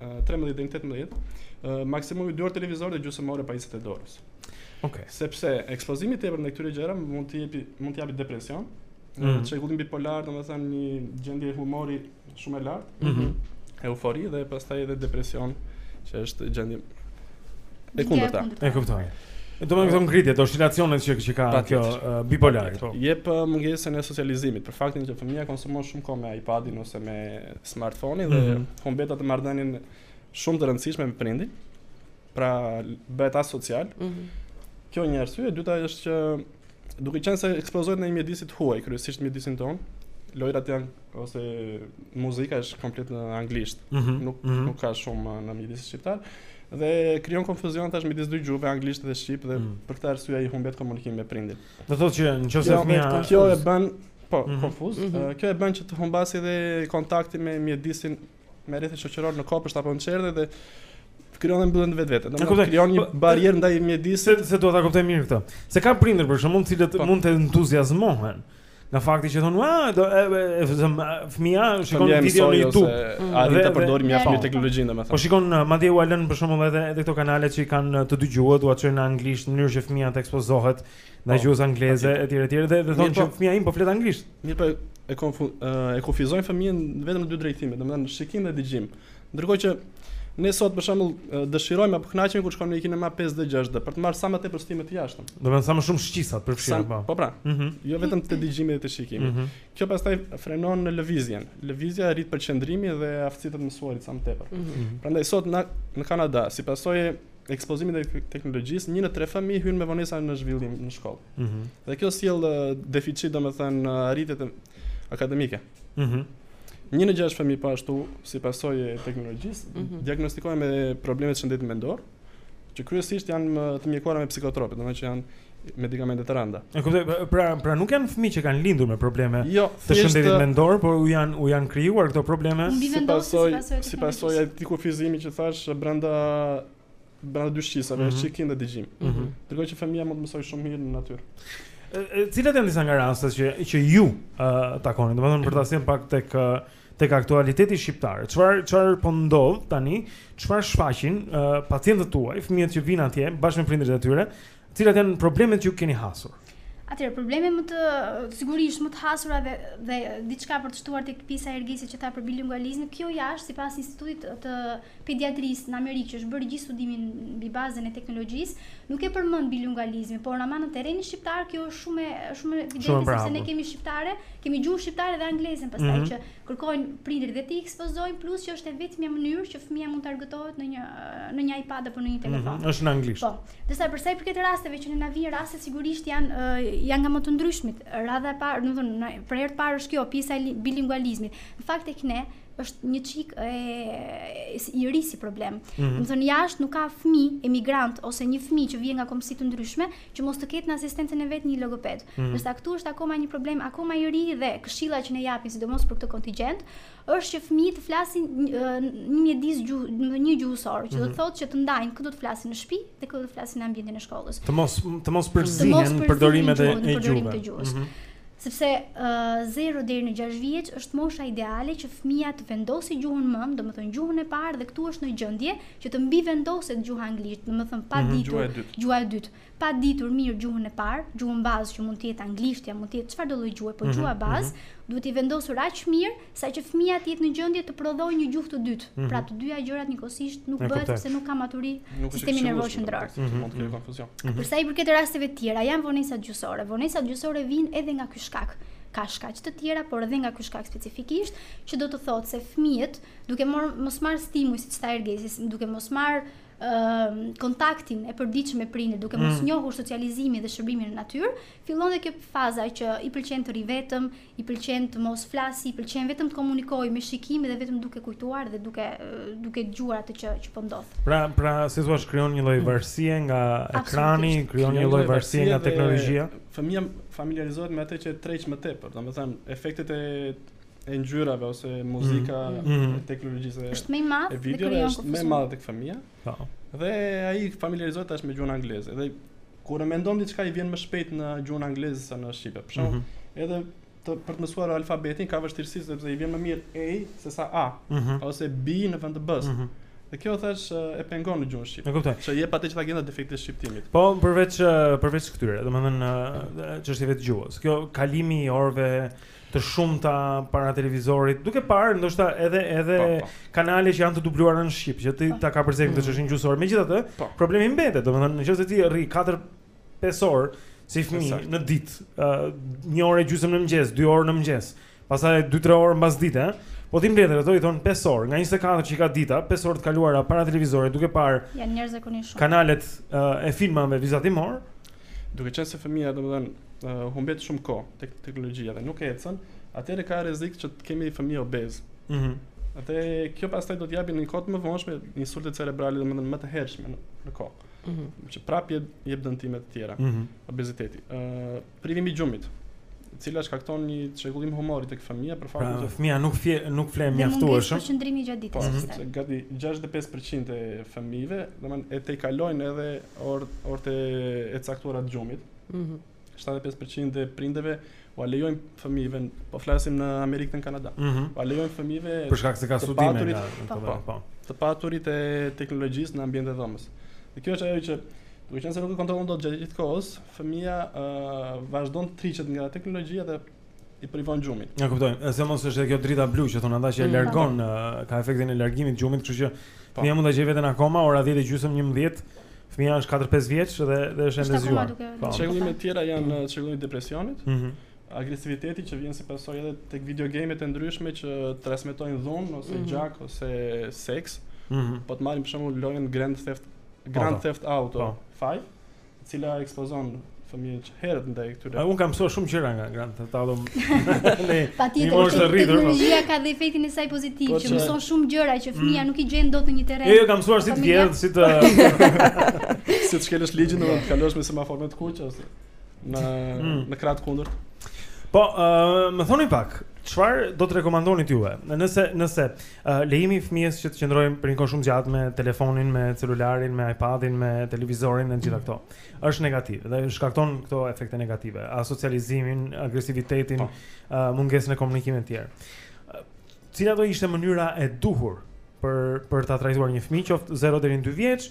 S: 13 deri në 18, maksimumi dy orë televizor dhe gjysmë ore pajisjet e dorës.
A: Okej. Okay.
S: Sepse ekspozimi i tepërt ndaj këtyre gjërave mund të jepi mund të japi depresion, mm. çrregullim bipolar, domethënë një gjendje humori shumë e lartë,
A: mm -hmm.
S: eufori dhe pastaj edhe depresion, që është gjendje e
R: kundërt. E
A: kuptoj. Domethënë ngritje, ato oscilacionet që që ka kjo uh, bipolari. Po.
S: Jep uh, mungesën e socializimit, për faktin që fëmija konsumon shumë kohë me iPadin ose me smartphone-in dhe
A: mm -hmm.
S: humbet atë marrëdhënien shumë të rëndësishme me prindin. Pra bëhet asocial.
N: Mm -hmm.
S: Kjo një arsye, e dyta është që duke qenë se ekspozohet në një mjedis të huaj, kryesisht në mjedisin tonë, lojrat janë ose muzika është komplet në anglisht.
A: Mm -hmm.
S: Nuk
A: mm -hmm.
S: nuk ka shumë në mjedis shqiptar dhe krijon konfuzion pastaj midis dy gjuhëve anglisht dhe shqip dhe mm. për këtë arsye ai humbet komunikimin me prindin.
A: Do thotë që nëse fëmia
S: kjo, kjo e bën Po,
A: mm -hmm.
S: konfuz.
A: Mm
S: -hmm. Kjo e bën që të humbasi edhe kontaktin me mjedisin me rrethin shoqëror në kopësht apo në çerdhe dhe krijon dhe mbyllen në
A: vetvete.
S: Domethënë krijon një
A: po,
S: barrierë ndaj mjedisit.
A: Se, se dua ta kuptoj mirë këtë. Se ka prindër për shembull të cilët pa. Po. mund të entuziazmohen nga fakti që thonë, "Ah, do e, e, e fëmia shikon video në YouTube."
S: Mm. Arrin ta përdorë mjaft mirë teknologjinë domethënë.
A: Po shikon uh, madje u lënë për shembull edhe edhe këto kanale që i kanë uh, të dy gjuhët, u çojnë në anglisht në mënyrë që fëmia të ekspozohet Ndaj
S: po,
A: gjuhës angleze e tjera e tjera dhe, dhe thonë që
S: po-
A: fëmija im po flet anglisht.
S: Mirëpo e, konfu, e kufizojnë fëmijën vetëm në dy drejtime, domethënë shikim dhe dëgjim. Ndërkohë që ne sot për shembull dëshirojmë apo kënaqemi kur shkojmë në kinema 5D, 6D për të marrë sa më tepër stimuj të jashtëm.
A: Do të thotë sa më shumë shqisa të
S: përfshira
A: apo. Po
S: pra.
A: Mm -hmm.
S: Jo vetëm të dëgjimit dhe të shikimit.
A: Mm -hmm.
S: Kjo pastaj frenon dhe lëvizjen. Lëvizja rrit përqendrimin dhe aftësitë e të mësuarit sa më tepër.
A: Mm -hmm.
S: Prandaj sot në në Kanada, si pasojë ekspozimit të teknologjisë, një në tre fëmijë hyjnë me vonesa në zhvillim në shkollë.
A: Mm -hmm.
S: Dhe kjo sjell deficit, domethënë në arritjet akademike.
A: Mm -hmm.
S: Një në gjashtë fëmijë po ashtu, si pasojë e teknologjisë,
N: mm -hmm.
S: diagnostikohen me probleme të shëndetit mendor, që kryesisht janë të mjekuara me psikotrope, domethënë që janë medikamente të rënda.
A: E kuptoj, pra, pra, pra nuk janë fëmijë që kanë lindur me probleme
S: jo,
A: të shëndetit mendor, por u janë u janë krijuar këto probleme
S: si
R: pasojë
S: si pasojë e kufizimit që thashë brenda brenda dy shqisave, mm -hmm. dhe dëgjim.
A: Mm -hmm.
S: Ndërkohë që fëmija mund të mësojë shumë mirë në natyrë.
A: Cilat janë disa nga rastet që që ju uh, takoni? Domethënë për ta sjellë pak tek uh, tek aktualiteti shqiptar. Çfarë çfarë po ndodh tani? Çfarë shfaqin uh, pacientët tuaj, fëmijët që vijnë atje bashkë me prindërit e tyre? Cilat janë problemet që ju keni hasur?
R: Atëherë problemet më të sigurisht më të hasura dhe dhe diçka për të shtuar tek pjesa e Ergesit që tha për bilingualizmin, kjo jashtë sipas Institutit të Pediatrisë në Amerikë që ka bërë gjithë studimin mbi bazën e teknologjisë, nuk e përmend bilingalizmin, por ama në terrenin shqiptar kjo është shumë shumë evidente sepse ne kemi shqiptare, kemi gjuhën shqiptare dhe anglezen pastaj
A: mm -hmm.
R: që kërkojnë prindërit dhe t'i ekspozojnë plus që është e vetmja mënyrë që fëmija mund të argëtohet në një në një iPad apo në një mhm, telefon.
A: Mm -hmm. Është në anglisht.
R: Po. Dhe sa për sa i përket rasteve që ne na vijnë raste sigurisht janë janë nga më të ndryshmet. Radha e parë, domethënë, për herë të parë është kjo pjesa e bilingualizmit. Në fakt tek ne është një çikë i ri si problem. Mm -hmm. Domethënë jashtë nuk ka fëmijë emigrantë ose një fëmijë që vjen nga kombësi të ndryshme që mos të ketë në asistencën e vet një logoped.
A: Mm -hmm.
R: Ndërsa këtu është akoma një problem akoma i ri dhe këshilla që ne japim sidomos për këtë kontingjent është që fëmijët të flasin një mjedis gjuhë, një gjuhësor, që do të mhm. thotë që të ndajnë ku do të flasin në shtëpi dhe ku do të flasin në ambientin e shkollës.
A: Të mos të mos përzihen përdorimet e
R: gjuhës.
A: Mhm.
R: Sepse zero deri në gjashtë vjeç është mosha ideale që fëmija të vendosë gjuhën mëmë, domethënë gjuhën e parë dhe këtu është në gjendje që të mbivendoset gjuha anglisht, domethënë pa ditur
S: gjuha e dytë,
R: pa ditur mirë gjuhën e parë, gjuhën bazë që mund të jetë anglishtja, mund të jetë çfarëdo lloj gjuhe, por gjuha bazë duhet e vendosur aq mirë Sa që fëmija të jetë në gjendje të prodhojë një gjuhë të dytë.
S: Mhm.
R: Pra të dyja gjërat njëkohësisht nuk bëhet sepse nuk ka
S: maturim
R: sistemi nervor qendror.
S: Mhm, mund të ketë konfuzion.
R: Për sa i përket rasteve të tjera, janë vonesat gjuhësore. Vonesat gjuhësore vijnë edhe nga ky shkak ka shkaqe të tjera, por edhe nga ky shkak specifikisht, që do të thotë se fëmijët, duke mar, mos marrë stimuj, siç tha Ergesi, duke mos marrë kontaktin e përditshëm me prindërit, duke mos
A: mm.
R: njohur socializimin dhe shërbimin në natyrë, fillon dhe kjo faza që i pëlqen të rrijë vetëm, i pëlqen të mos flasi, i pëlqen vetëm të komunikojë me shikim dhe vetëm duke kujtuar dhe duke duke dëgjuar atë që që po ndodh.
A: Pra, pra si thua, krijon një lloj mm. varësie nga ekrani, krijon një lloj varësie nga teknologjia.
S: Fëmija familiarizohet me atë që e tërheq më tepër, domethënë efektet e e ngjyrave ose muzika
A: mm. mm.
S: e teknologjisë.
R: Është më i madh
S: e videove, është më
R: i
S: madh tek fëmija.
A: Po.
S: Dhe ai familiarizohet tash me gjuhën angleze. Dhe kur e mendon diçka i vjen më shpejt në gjuhën angleze se në shqipe. Për shembull,
A: mm -hmm.
S: edhe të, për të mësuar alfabetin ka vështirësi sepse i vjen më mirë E se sa A
A: mm -hmm.
S: ose Bi në vend të B-së.
A: Mm -hmm.
S: Dhe kjo thashë e pengon në gjuhën shqipe.
A: E kuptoj.
S: Që jep atë që të ketë defekte të shqiptimit.
A: Po, përveç përveç këtyre, domethënë çështjeve të gjuhës. Ky kalimi i orëve të shumta para televizorit, duke parë ndoshta edhe edhe
S: po, po.
A: kanale që janë të dubluara në shqip, që ti po. ta kapërcek këtë mm. çështje gjuhësore. Megjithatë,
S: po.
A: problemi mbetet, domethënë nëse ti rri 4-5 orë si fëmijë në ditë, uh, një orë gjysmë në mëngjes, dy orë në mëngjes, pastaj 2-3 orë mbas dite, ëh. Po t'i mbledhësh ato i thonë 5 orë, nga 24 që ka dita, 5 orë të kaluara para televizorit duke parë.
R: Janë njerëz zakonisht shumë.
A: Kanalet uh, e filmave vizatimorë.
S: Duke qenë se fëmija, domethënë, uh, humbet shumë kohë tek teknologjia dhe nuk ecën, atëherë ka rrezik që të kemi fëmijë obezë.
A: Ëh. Mm -hmm.
S: Atë kjo pastaj do të japin në kohë të më vonshme insulte cerebrale domethënë më të hershme në, në kohë.
N: Ëh. Mm -hmm.
S: Që prapë jep jep dëmtime të tjera.
A: Ëh. Mm -hmm.
S: Obeziteti. Ëh, uh, privimi i gjumit i cili shkakton një çrregullim humori tek fëmia për faktin pra, që
A: fëmia nuk fje, nuk fle mjaftueshëm.
R: Është qëndrimi
S: gjatë
R: ditës.
S: Po, gati 65% e fëmijëve, domethënë e tejkalojnë edhe orë orët e caktuara të gjumit.
N: Mhm.
S: Mm 75% e prindërve ua lejojnë fëmijëve, po flasim në Amerikë dhe në Kanada.
A: Mm
S: -hmm. Ua lejojnë fëmijëve
A: për shkak se ka studime
S: paturit,
A: nga,
S: po,
A: po, po,
S: të paturit e teknologjisë në ambientin e dhomës. Dhe kjo është ajo që duke qenë se nuk e kontrollon dot gjatë gjithë kohës, fëmia uh, vazhdon tërhiqet nga teknologjia dhe i privon gjumit.
A: E kuptoj. A se mos është kjo drita blu që thonë ata që e
S: mm.
A: largon mm. uh, ka efektin e largimit të gjumit, kështu që
S: po.
A: fëmia mund ta gjejë veten akoma ora 10 e gjysmë 11. Fëmia është 4-5 vjeç dhe dhe është ende zgjuar. Po.
S: Çrregullimet e tjera janë çrregullimi uh, i depresionit.
A: Mhm.
S: Mm agresiviteti që vjen si pasojë edhe tek videogamet e ndryshme që transmetojnë dhunë ose
A: mm -hmm.
S: gjak ose seks.
A: Mm -hmm.
S: Po të marrim për shembull lojën Grand Theft Grand
A: po, po.
S: Theft Auto 5. Po. e cila ekspozon fëmijët që herët ndaj këtyre.
A: Ai unë kam mësuar shumë gjëra nga Grand Theft Auto. Ne.
R: Patjetër,
A: është
R: i
A: rritur. Po.
R: Teknologjia ka dhe efektin e saj pozitiv,
S: po
R: që mëson shumë gjëra që fëmia
A: mm.
R: nuk i gjen dot në një terren.
A: Jo, jo, kam mësuar si të vjedh, si të
S: si të shkelësh ligjin, dhe të kalosh me semafor të kuq ose në
A: mm.
S: në krah të kundërt.
A: Po, uh, më thoni pak, çfarë do të rekomandoni ti juve? Nëse nëse Lejimi i fëmijës që të qëndrojë për një kohë shumë gjatë me telefonin, me celularin, me iPadin, me televizorin e të gjitha këto, është negativ dhe shkakton këto efekte negative, asocializimin, agresivitetin,
S: po.
A: mungesën e komunikimit e tjera. Cila do ishte mënyra e duhur për për ta trajtuar një fëmijë qoftë 0 deri në 2 vjeç,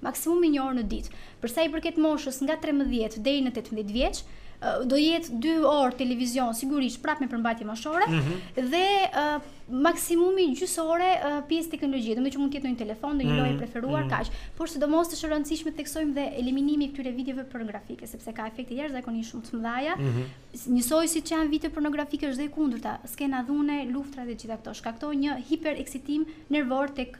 R: maksimumi një orë në ditë. Për sa i përket moshës nga trembëdhjetë deri në tetëmbëdhjetë vjeç, do jetë dy orë televizion sigurisht prap me përmbajtje moshore
A: mm -hmm.
R: dhe uh, maksimumi gjysmë ore uh, pjesë teknologjie, domethënë që mund të jetë në një telefon, në një lojë mm
A: -hmm.
R: preferuar
A: mm -hmm.
R: kaq. Por sidomos është e rëndësishme të theksojmë dhe eliminimi i këtyre videove pornografike, sepse ka efekte jashtëzakonisht shumë të mëdha
A: mm
R: -hmm. Njësoj siç janë video pornografike është dhe e kundërta, skena dhune, luftra dhe gjitha këto shkaktojnë një hipereksitim nervor tek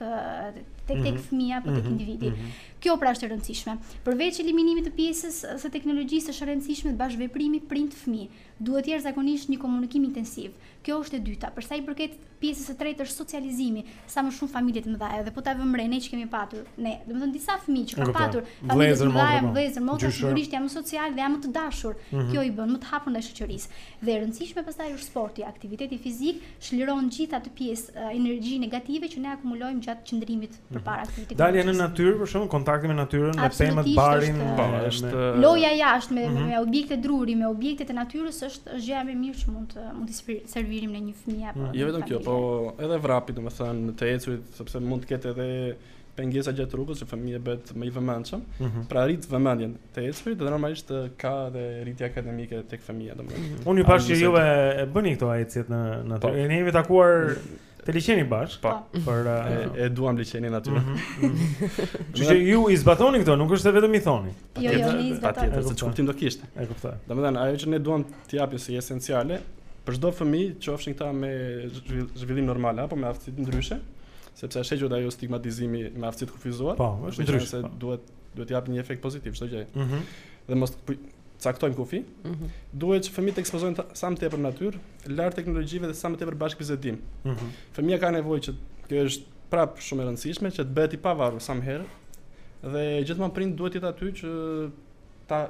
R: tek tek
A: mhm.
R: fëmija apo tek
A: mhm.
R: individi.
A: Mhm.
R: Kjo pra është e rëndësishme. Përveç eliminimit të pjesës së teknologjisë është e rëndësishme bashkëveprimi prind fëmijë. Duhet jashtëzakonisht një komunikim intensiv. Kjo është e dyta. Për sa i përket pjesës së tretë është socializimi, sa më shumë familje të mëdha, edhe po ta vëmë re ne që kemi patur, ne, domethënë disa fëmijë që kanë patur familje të mëdha,
A: po.
R: vëllezër, motra sigurisht janë më social dhe janë më të dashur.
A: Mm -hmm.
R: Kjo i bën më të hapur ndaj shoqërisë. Dhe e rëndësishme pastaj është sporti, aktiviteti fizik çliron gjithë atë pjesë uh, energji negative që ne akumulojmë gjatë qëndrimit përpara mhm. kritikës.
A: Dalja në natyrë, për shembull, kontakti me natyrën, me pemët, barin,
S: po, është
R: loja jashtë me,
A: mhm.
R: me objekte druri, me objekte të natyrës është është gjëja më e mirë që mund të mund të servirim në një fëmijë apo.
S: Mhm.
R: Jo
S: vetëm kjo, po edhe vrapi, domethënë, të ecurit, sepse mund të ketë edhe pengesa gjatë rrugës që fëmija bëhet më i vëmendshëm.
A: Mm -hmm.
S: Pra rrit vëmendjen të ecurit dhe normalisht ka edhe rritje akademike tek fëmija, domethënë.
A: Unë ju pashë që juve e bëni këto ecjet në
S: në
A: atë. Po. Ne jemi takuar Te liqeni bash,
S: po.
A: Por
S: e duam liqenin aty.
A: Mhm, mhm. Ju ju i zbatoni këto, nuk është se vetëm i thoni.
R: Jo, jo, ne i zbatojmë.
S: Patjetër,
A: s'ka
S: kuptim do kishte.
A: E kuptoj.
S: Domethënë, ajo që ne duam të japim si esenciale për çdo fëmijë, qofshin këta me zhvillim normal apo me aftësi ndryshe, sepse është hequr ajo stigmatizimi me aftësi të kufizuar.
A: Po, është ndryshe.
S: Se
A: po.
S: duhet duhet të japë një efekt pozitiv çdo gjë.
A: Mhm.
S: Mm dhe mos caktojmë kufi.
N: Mm -hmm.
S: Duhet që fëmijët të ekspozohen sa më tepër natyrë, larg teknologjive dhe sa më tepër bashkëbisedim.
A: Mm
S: -hmm. Fëmija ka nevojë që kjo është prap shumë e rëndësishme që të bëhet i pavarur sa më herë. Dhe gjithmonë prindi duhet të jetë aty që ta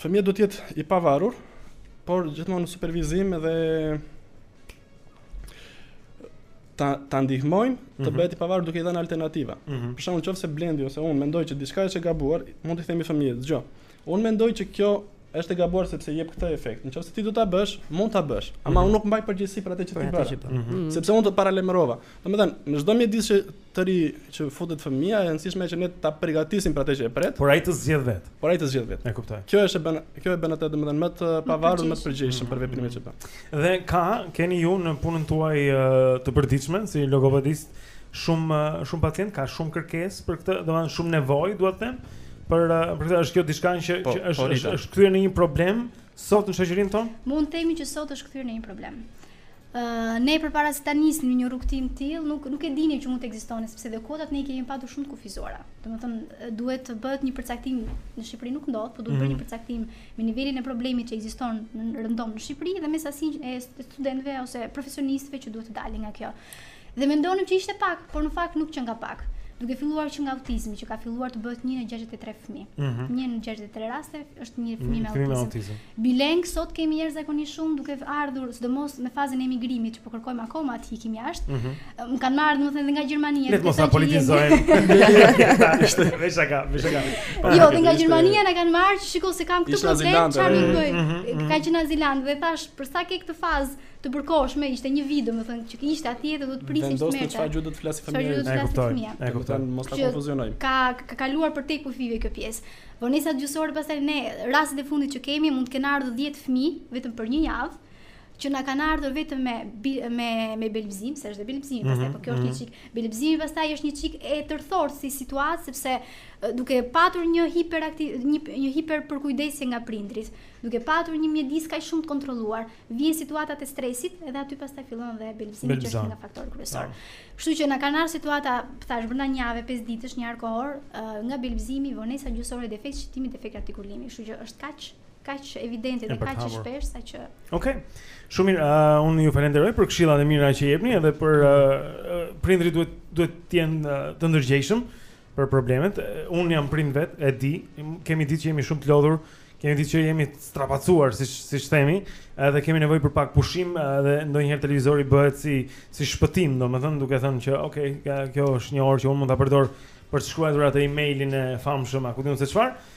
S: Fëmija do
R: të
S: jetë i pavarur, por gjithmonë në supervizim dhe ta ta ndihmojmë të
A: mm -hmm.
S: bëhet i pavarur duke i dhënë alternativa.
A: Mm -hmm.
S: Për shembull, në qoftë se Blendi ose unë mendoj që diçka është e gabuar, mund t'i themi fëmijës, "Dëgjo, unë mendoj që kjo është e gabuar sepse jep këtë efekt. Në qoftë se ti do ta bësh, mund ta bësh, ama
A: mm -hmm.
S: unë nuk mbaj përgjegjësi për atë që ti
N: bën."
A: Mm
N: -hmm.
S: Sepse unë të paralajmërova. Domethënë, në çdo mjedis që të ri që futet fëmija, është e rëndësishme që ne ta përgatisim për atë që e pret.
A: Por ai të zgjedh vet.
S: Por ai të zgjedh vet.
A: E kuptoj.
S: Kjo është e bën, kjo e bën atë domethënë më të pavarur, më të përgjegjshëm për veprimet që bën.
A: Dhe ka, keni ju në punën tuaj të përditshme si logopedist shumë shumë pacientë, ka shumë kërkesa për këtë, domethënë shumë nevojë, dua të them. Për për këtë është kjo diçka që
S: po,
A: që është
S: po,
A: është kthyer në një problem sot në shoqërinë tonë?
R: Mund të themi që sot është kthyer në një problem. Ne përpara se ta nisnim një rrugëtim të tillë, nuk nuk e dinim që mund të ekzistonte, sepse dhe kuotat ne i kemi patur shumë të kufizuara. Domethënë duhet të bëhet një përcaktim në Shqipëri nuk ndodh, por duhet mm. bërë
A: mhm.
R: një përcaktim me nivelin e problemit që ekziston rëndom në Shqipëri dhe me sasinë e studentëve ose profesionistëve që duhet të dalin nga kjo. Dhe mendonim që ishte pak, por në fakt nuk qënka pak. Duke filluar që nga autizmi, që ka filluar të bëhet një në 63 fëmijë.
A: Mm -hmm.
R: Një në 63 raste është një fëmijë me autizëm.
A: autizëm.
R: Biling, sot kemi njerëz akoma shumë duke ardhur, sidomos në fazën e emigrimit, që po kërkojmë akoma të ikim jashtë.
A: Mm -hmm.
R: Më kanë marrë, domethënë, dhe nga Gjermania.
A: Le të mos
R: e
A: politizojmë. Ishte, veç shaka, veç shaka.
R: Jo, dhe nga Gjermania më kanë marrë, që shiko se kam këtë problem, çfarë do bëj. Ka qenë azilant, dhe thash, për sa ke këtë fazë, të përkohshme, ishte një vit domethënë që ishte atje dhe do të prisnin të merrte.
S: Vendos në çfarë gjuhë do të flasë
R: familja. E kuptoj.
S: E kuptoj. Mos ta konfuzionojmë.
R: Ka ka kaluar përtej kufijve kjo pjesë. Vonesa gjuhësore pastaj në rastet e fundit që kemi mund të kenë ardhur 10 fëmijë vetëm për një javë që na kanë ardhur vetëm me me me belbzim, se është belbzim, mm -hmm,
A: pastaj
R: po kjo është një
A: mhm.
R: çik. Belbzimi pastaj është një çik e tërthortë si situatë sepse duke patur një hiperaktiv një, një hiperpërkujdesje nga prindrit, duke patur një mjedis kaq shumë të kontrolluar, vijnë situatat e stresit dhe aty pastaj fillon dhe belbëzimi që është një faktor kryesor. Kështu që na kanë ardhur situata, thash brenda një jave, pesë ditësh, një hark kohor, nga belbëzimi, vonesa gjuhësore e defekt shqiptimi, defekt artikulimi, kështu që është kaq kaq evidente dhe kaq e shpeshtë saqë
A: Okej. Okay. Shumë mirë, uh, unë ju falenderoj për këshillat e mira që jepni edhe për uh, prindërit duhet duhet të jenë uh, të ndërgjegjshëm. për problemet. Unë jam prind vetë, e di, kemi ditë që jemi shumë të lodhur, kemi ditë që jemi të strapacuar, siç siç themi, edhe kemi nevojë për pak pushim, edhe ndonjëherë televizori bëhet si si shpëtim, domethënë duke thënë që ok, kjo është një orë që unë mund ta përdor për të shkruar atë emailin e famshëm, a ku di unë se çfarë.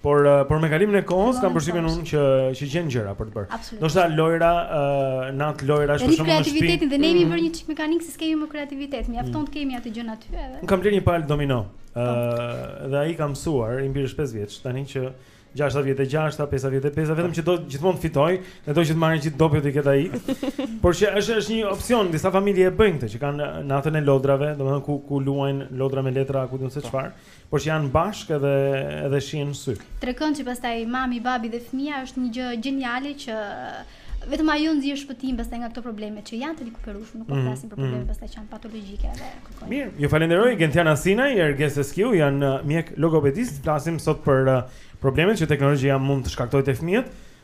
A: Por por me kalimin e kohës kam përshtypjen unë që që gjen gjëra për të bërë.
R: Do
A: të thotë lojra, uh, natë lojrash për shkak
R: të
A: kreativitetit
R: dhe ne jemi
A: mhm.
R: bërë një çik mekanikë, s'e kemi më kreativitet, mjafton të kemi atë gjë aty edhe.
A: Unë kam blerë një palë domino. ë po. uh, dhe ai ka mësuar imi 5 vjeç tani që 66, 55, vetëm që do gjithmonë të fitojë, edhe do që të marrim gjithë dopjet t'i ketë ai. Por që është është një opsion, disa familje e bëjnë këtë që kanë natën e lodrave, domethënë ku ku luajnë lodra me letra, ku di unë se po. çfarë. Por që janë bashkë edhe edhe shihen në sy.
R: Trekëndëshi pastaj mami, babi dhe fëmija është një gjë gjeniale që vetëm ajo nxjerr shpëtim pastaj nga këto probleme që janë të rikuperueshme, nuk po
A: mhm,
R: flasim për probleme
A: mhm.
R: pastaj që janë patologjike edhe kërkojnë.
A: Mirë, ju falenderoj Gentiana Sinaj, Erges Eskiu, janë uh, mjekë logopedistë, flasim sot për uh, problemet që teknologjia mund të shkaktojë te fëmijët.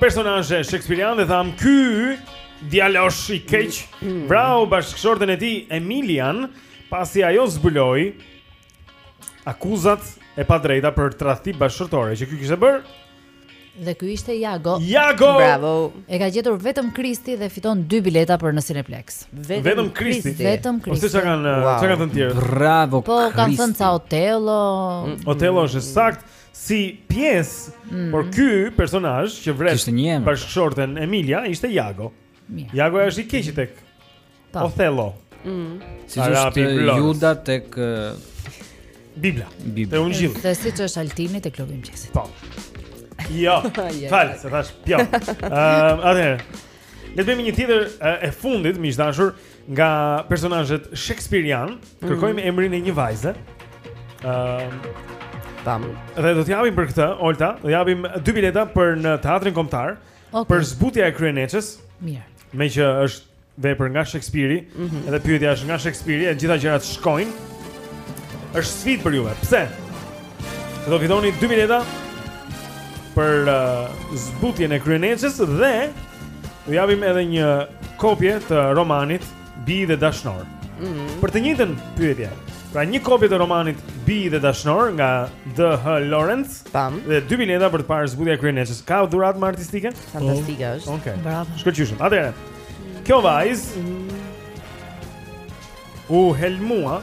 A: personazhe shekspiriane dhe thamë ky djalosh i keq
N: mm.
A: vrau bashkëshorten e tij Emilian pasi ajo zbuloi akuzat e padrejta për tradhti bashkëshortore që ky kishte bërë
C: dhe ky ishte Jago
A: Jago
N: bravo
C: e ka gjetur vetëm Kristi dhe fiton dy bileta për në Cineplex
A: vetëm, vetëm Kristi
C: vetëm Kristi
A: ose çka kanë çka kanë të tjerë
B: bravo
C: po kanë thënë ca Otello mm.
A: Otello është i saktë si pjesë,
C: mm.
A: por ky personazh që vret bashkëshorten Emilia ishte Jago.
C: Mjë.
A: Jago është i keqi tek
C: po.
A: Otello.
B: Mm.
A: Siç
B: është Juda tek
A: Bibla.
B: Bibla.
A: Te Ungjilli.
C: Dhe siç është Altini tek klubi i mëngjesit.
A: Po. Jo. Fal, se thashë po. Ëm, uh, atëherë. Le të bëjmë një tjetër e fundit, miq të dashur, Nga personazhet shekspiriane,
N: mhm.
A: kërkojmë emrin e një vajze. Ëm
N: ehm, Tam.
A: Dhe do të japim për këtë, Olta, do japim dy bileta për në Teatrin Kombëtar
C: okay.
A: për zbutja e kryeneçës.
C: Mirë.
A: Meqë është vepër nga Shekspiri,
N: mm -hmm.
A: edhe pyetja është nga Shekspiri, e të gjitha gjërat shkojnë. Është sfidë për juve. Pse? Do fitoni 2 bileta për uh, zbutjen e kryeneçës dhe ju japim edhe një kopje të romanit Bij dhe Dashnorë.
N: Mm -hmm.
A: Për të njëjtën pyetje. Pra një kopje të romanit Bij dhe Dashnorë nga DH Lawrence.
N: Pam.
A: Dhe dy bileta për të parë zbutjen e kryeneçës. Ka dhuratë më artistike?
N: Fantastike oh. është.
A: Okej. Okay.
C: Bravo.
A: Shkëlqyshëm. Atëherë. Kjo vajzë mm
C: -hmm. u
A: helmua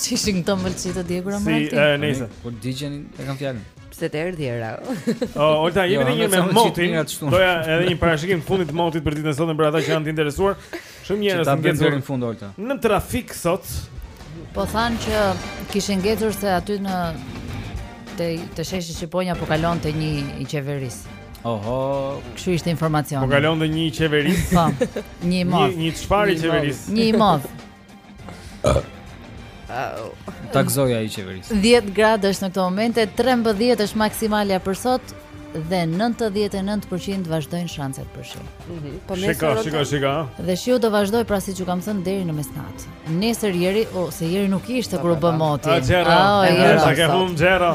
B: Si
C: ishin këto mëlçi të djegura më rëndë?
A: Si, e, nejse.
B: Kur digjen, e kam fjalën.
N: Pse të erdhi era?
A: O, Olta, jemi
B: jo,
A: në një me motin. Doja edhe një parashikim të fundit të motit për ditën e sotme për ata që janë të interesuar. Shumë njerëz
B: kanë
A: ngecur.
B: Që ta fund, Olta.
A: Në trafik sot.
C: Po thanë që kishin ngecur se aty në... Te, te sheshi Shqiponja po kalonte një i qeverisë.
B: Oho,
C: kështu ishte informacioni.
A: Po kalonte një i qeverisë?
C: Po, një i modh.
A: Një, një çfarë i qeverisë?
C: Një i modh.
B: Uh. Oh. Tek zë ai i qeverisë.
C: 10 gradë është në këto momente 13 është maksimalja për sot dhe 99% vazhdojnë shanset për shi. Mhm.
N: Mm po
A: nesër. Shika, shika, shika.
C: Dhe shiu do vazhdojë pra siç ju kam thënë deri në mesnatë. Nesër Jeri, o se Jeri nuk ishte kur u bë moti. Ah, Jeri
A: sa ke
C: humb zero.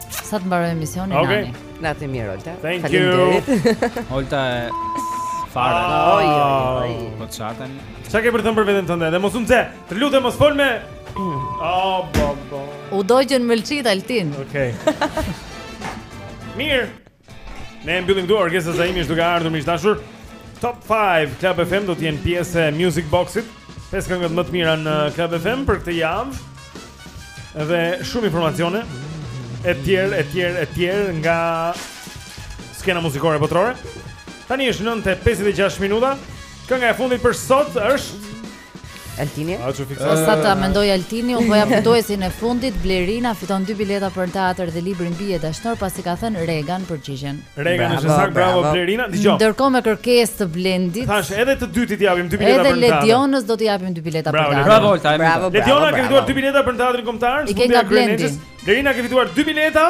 C: Sa
A: të
C: mbaroj emisionin
A: okay.
C: tani.
N: Natën e mirë Olta. Faleminderit.
B: Olta e fare. Ah.
N: Oj oj oj.
B: Po ça tani.
A: Ça ke për të thënë për veten tënde? Dhe mos u nxeh. Të lutem mos fol më. Mm. Oh, bo, bo.
C: U dogjën mëlçitë Altin.
A: Okej. Okay. mirë. Ne e mbyllim këtu, Orgesa Zaimi është duke ardhur miq të dashur. Top 5 Club FM do të jenë pjesë e Music Boxit. Pesë këngët më të mira në Club FM për këtë javë. Dhe shumë informacione e tjerë, e tjerë, e tjerë nga skena muzikore botërore. Tani është 9:56 minuta. Kënga e fundit për sot është
N: Altini.
C: Sa ta mendojë Altini, unë po them fituesin e fundit, Blerina fiton dy bileta për në teatr dhe librin Mbi 1 dashnor pasi ka thënë Regan përgjigjen.
A: Regan është saktë, bravo Blerina. Dgjoj.
C: Ndërkohë me kërkesë të Blendit.
A: Thashë edhe të dytit t'i japim dy bileta për teatrin. Edhe
C: Ledionës do t'i japim dy bileta për teatrin.
B: Bravo,
N: bravo.
A: Lediona ka fituar dy bileta për teatrin kombëtar. Blerina ka fituar dy bileta.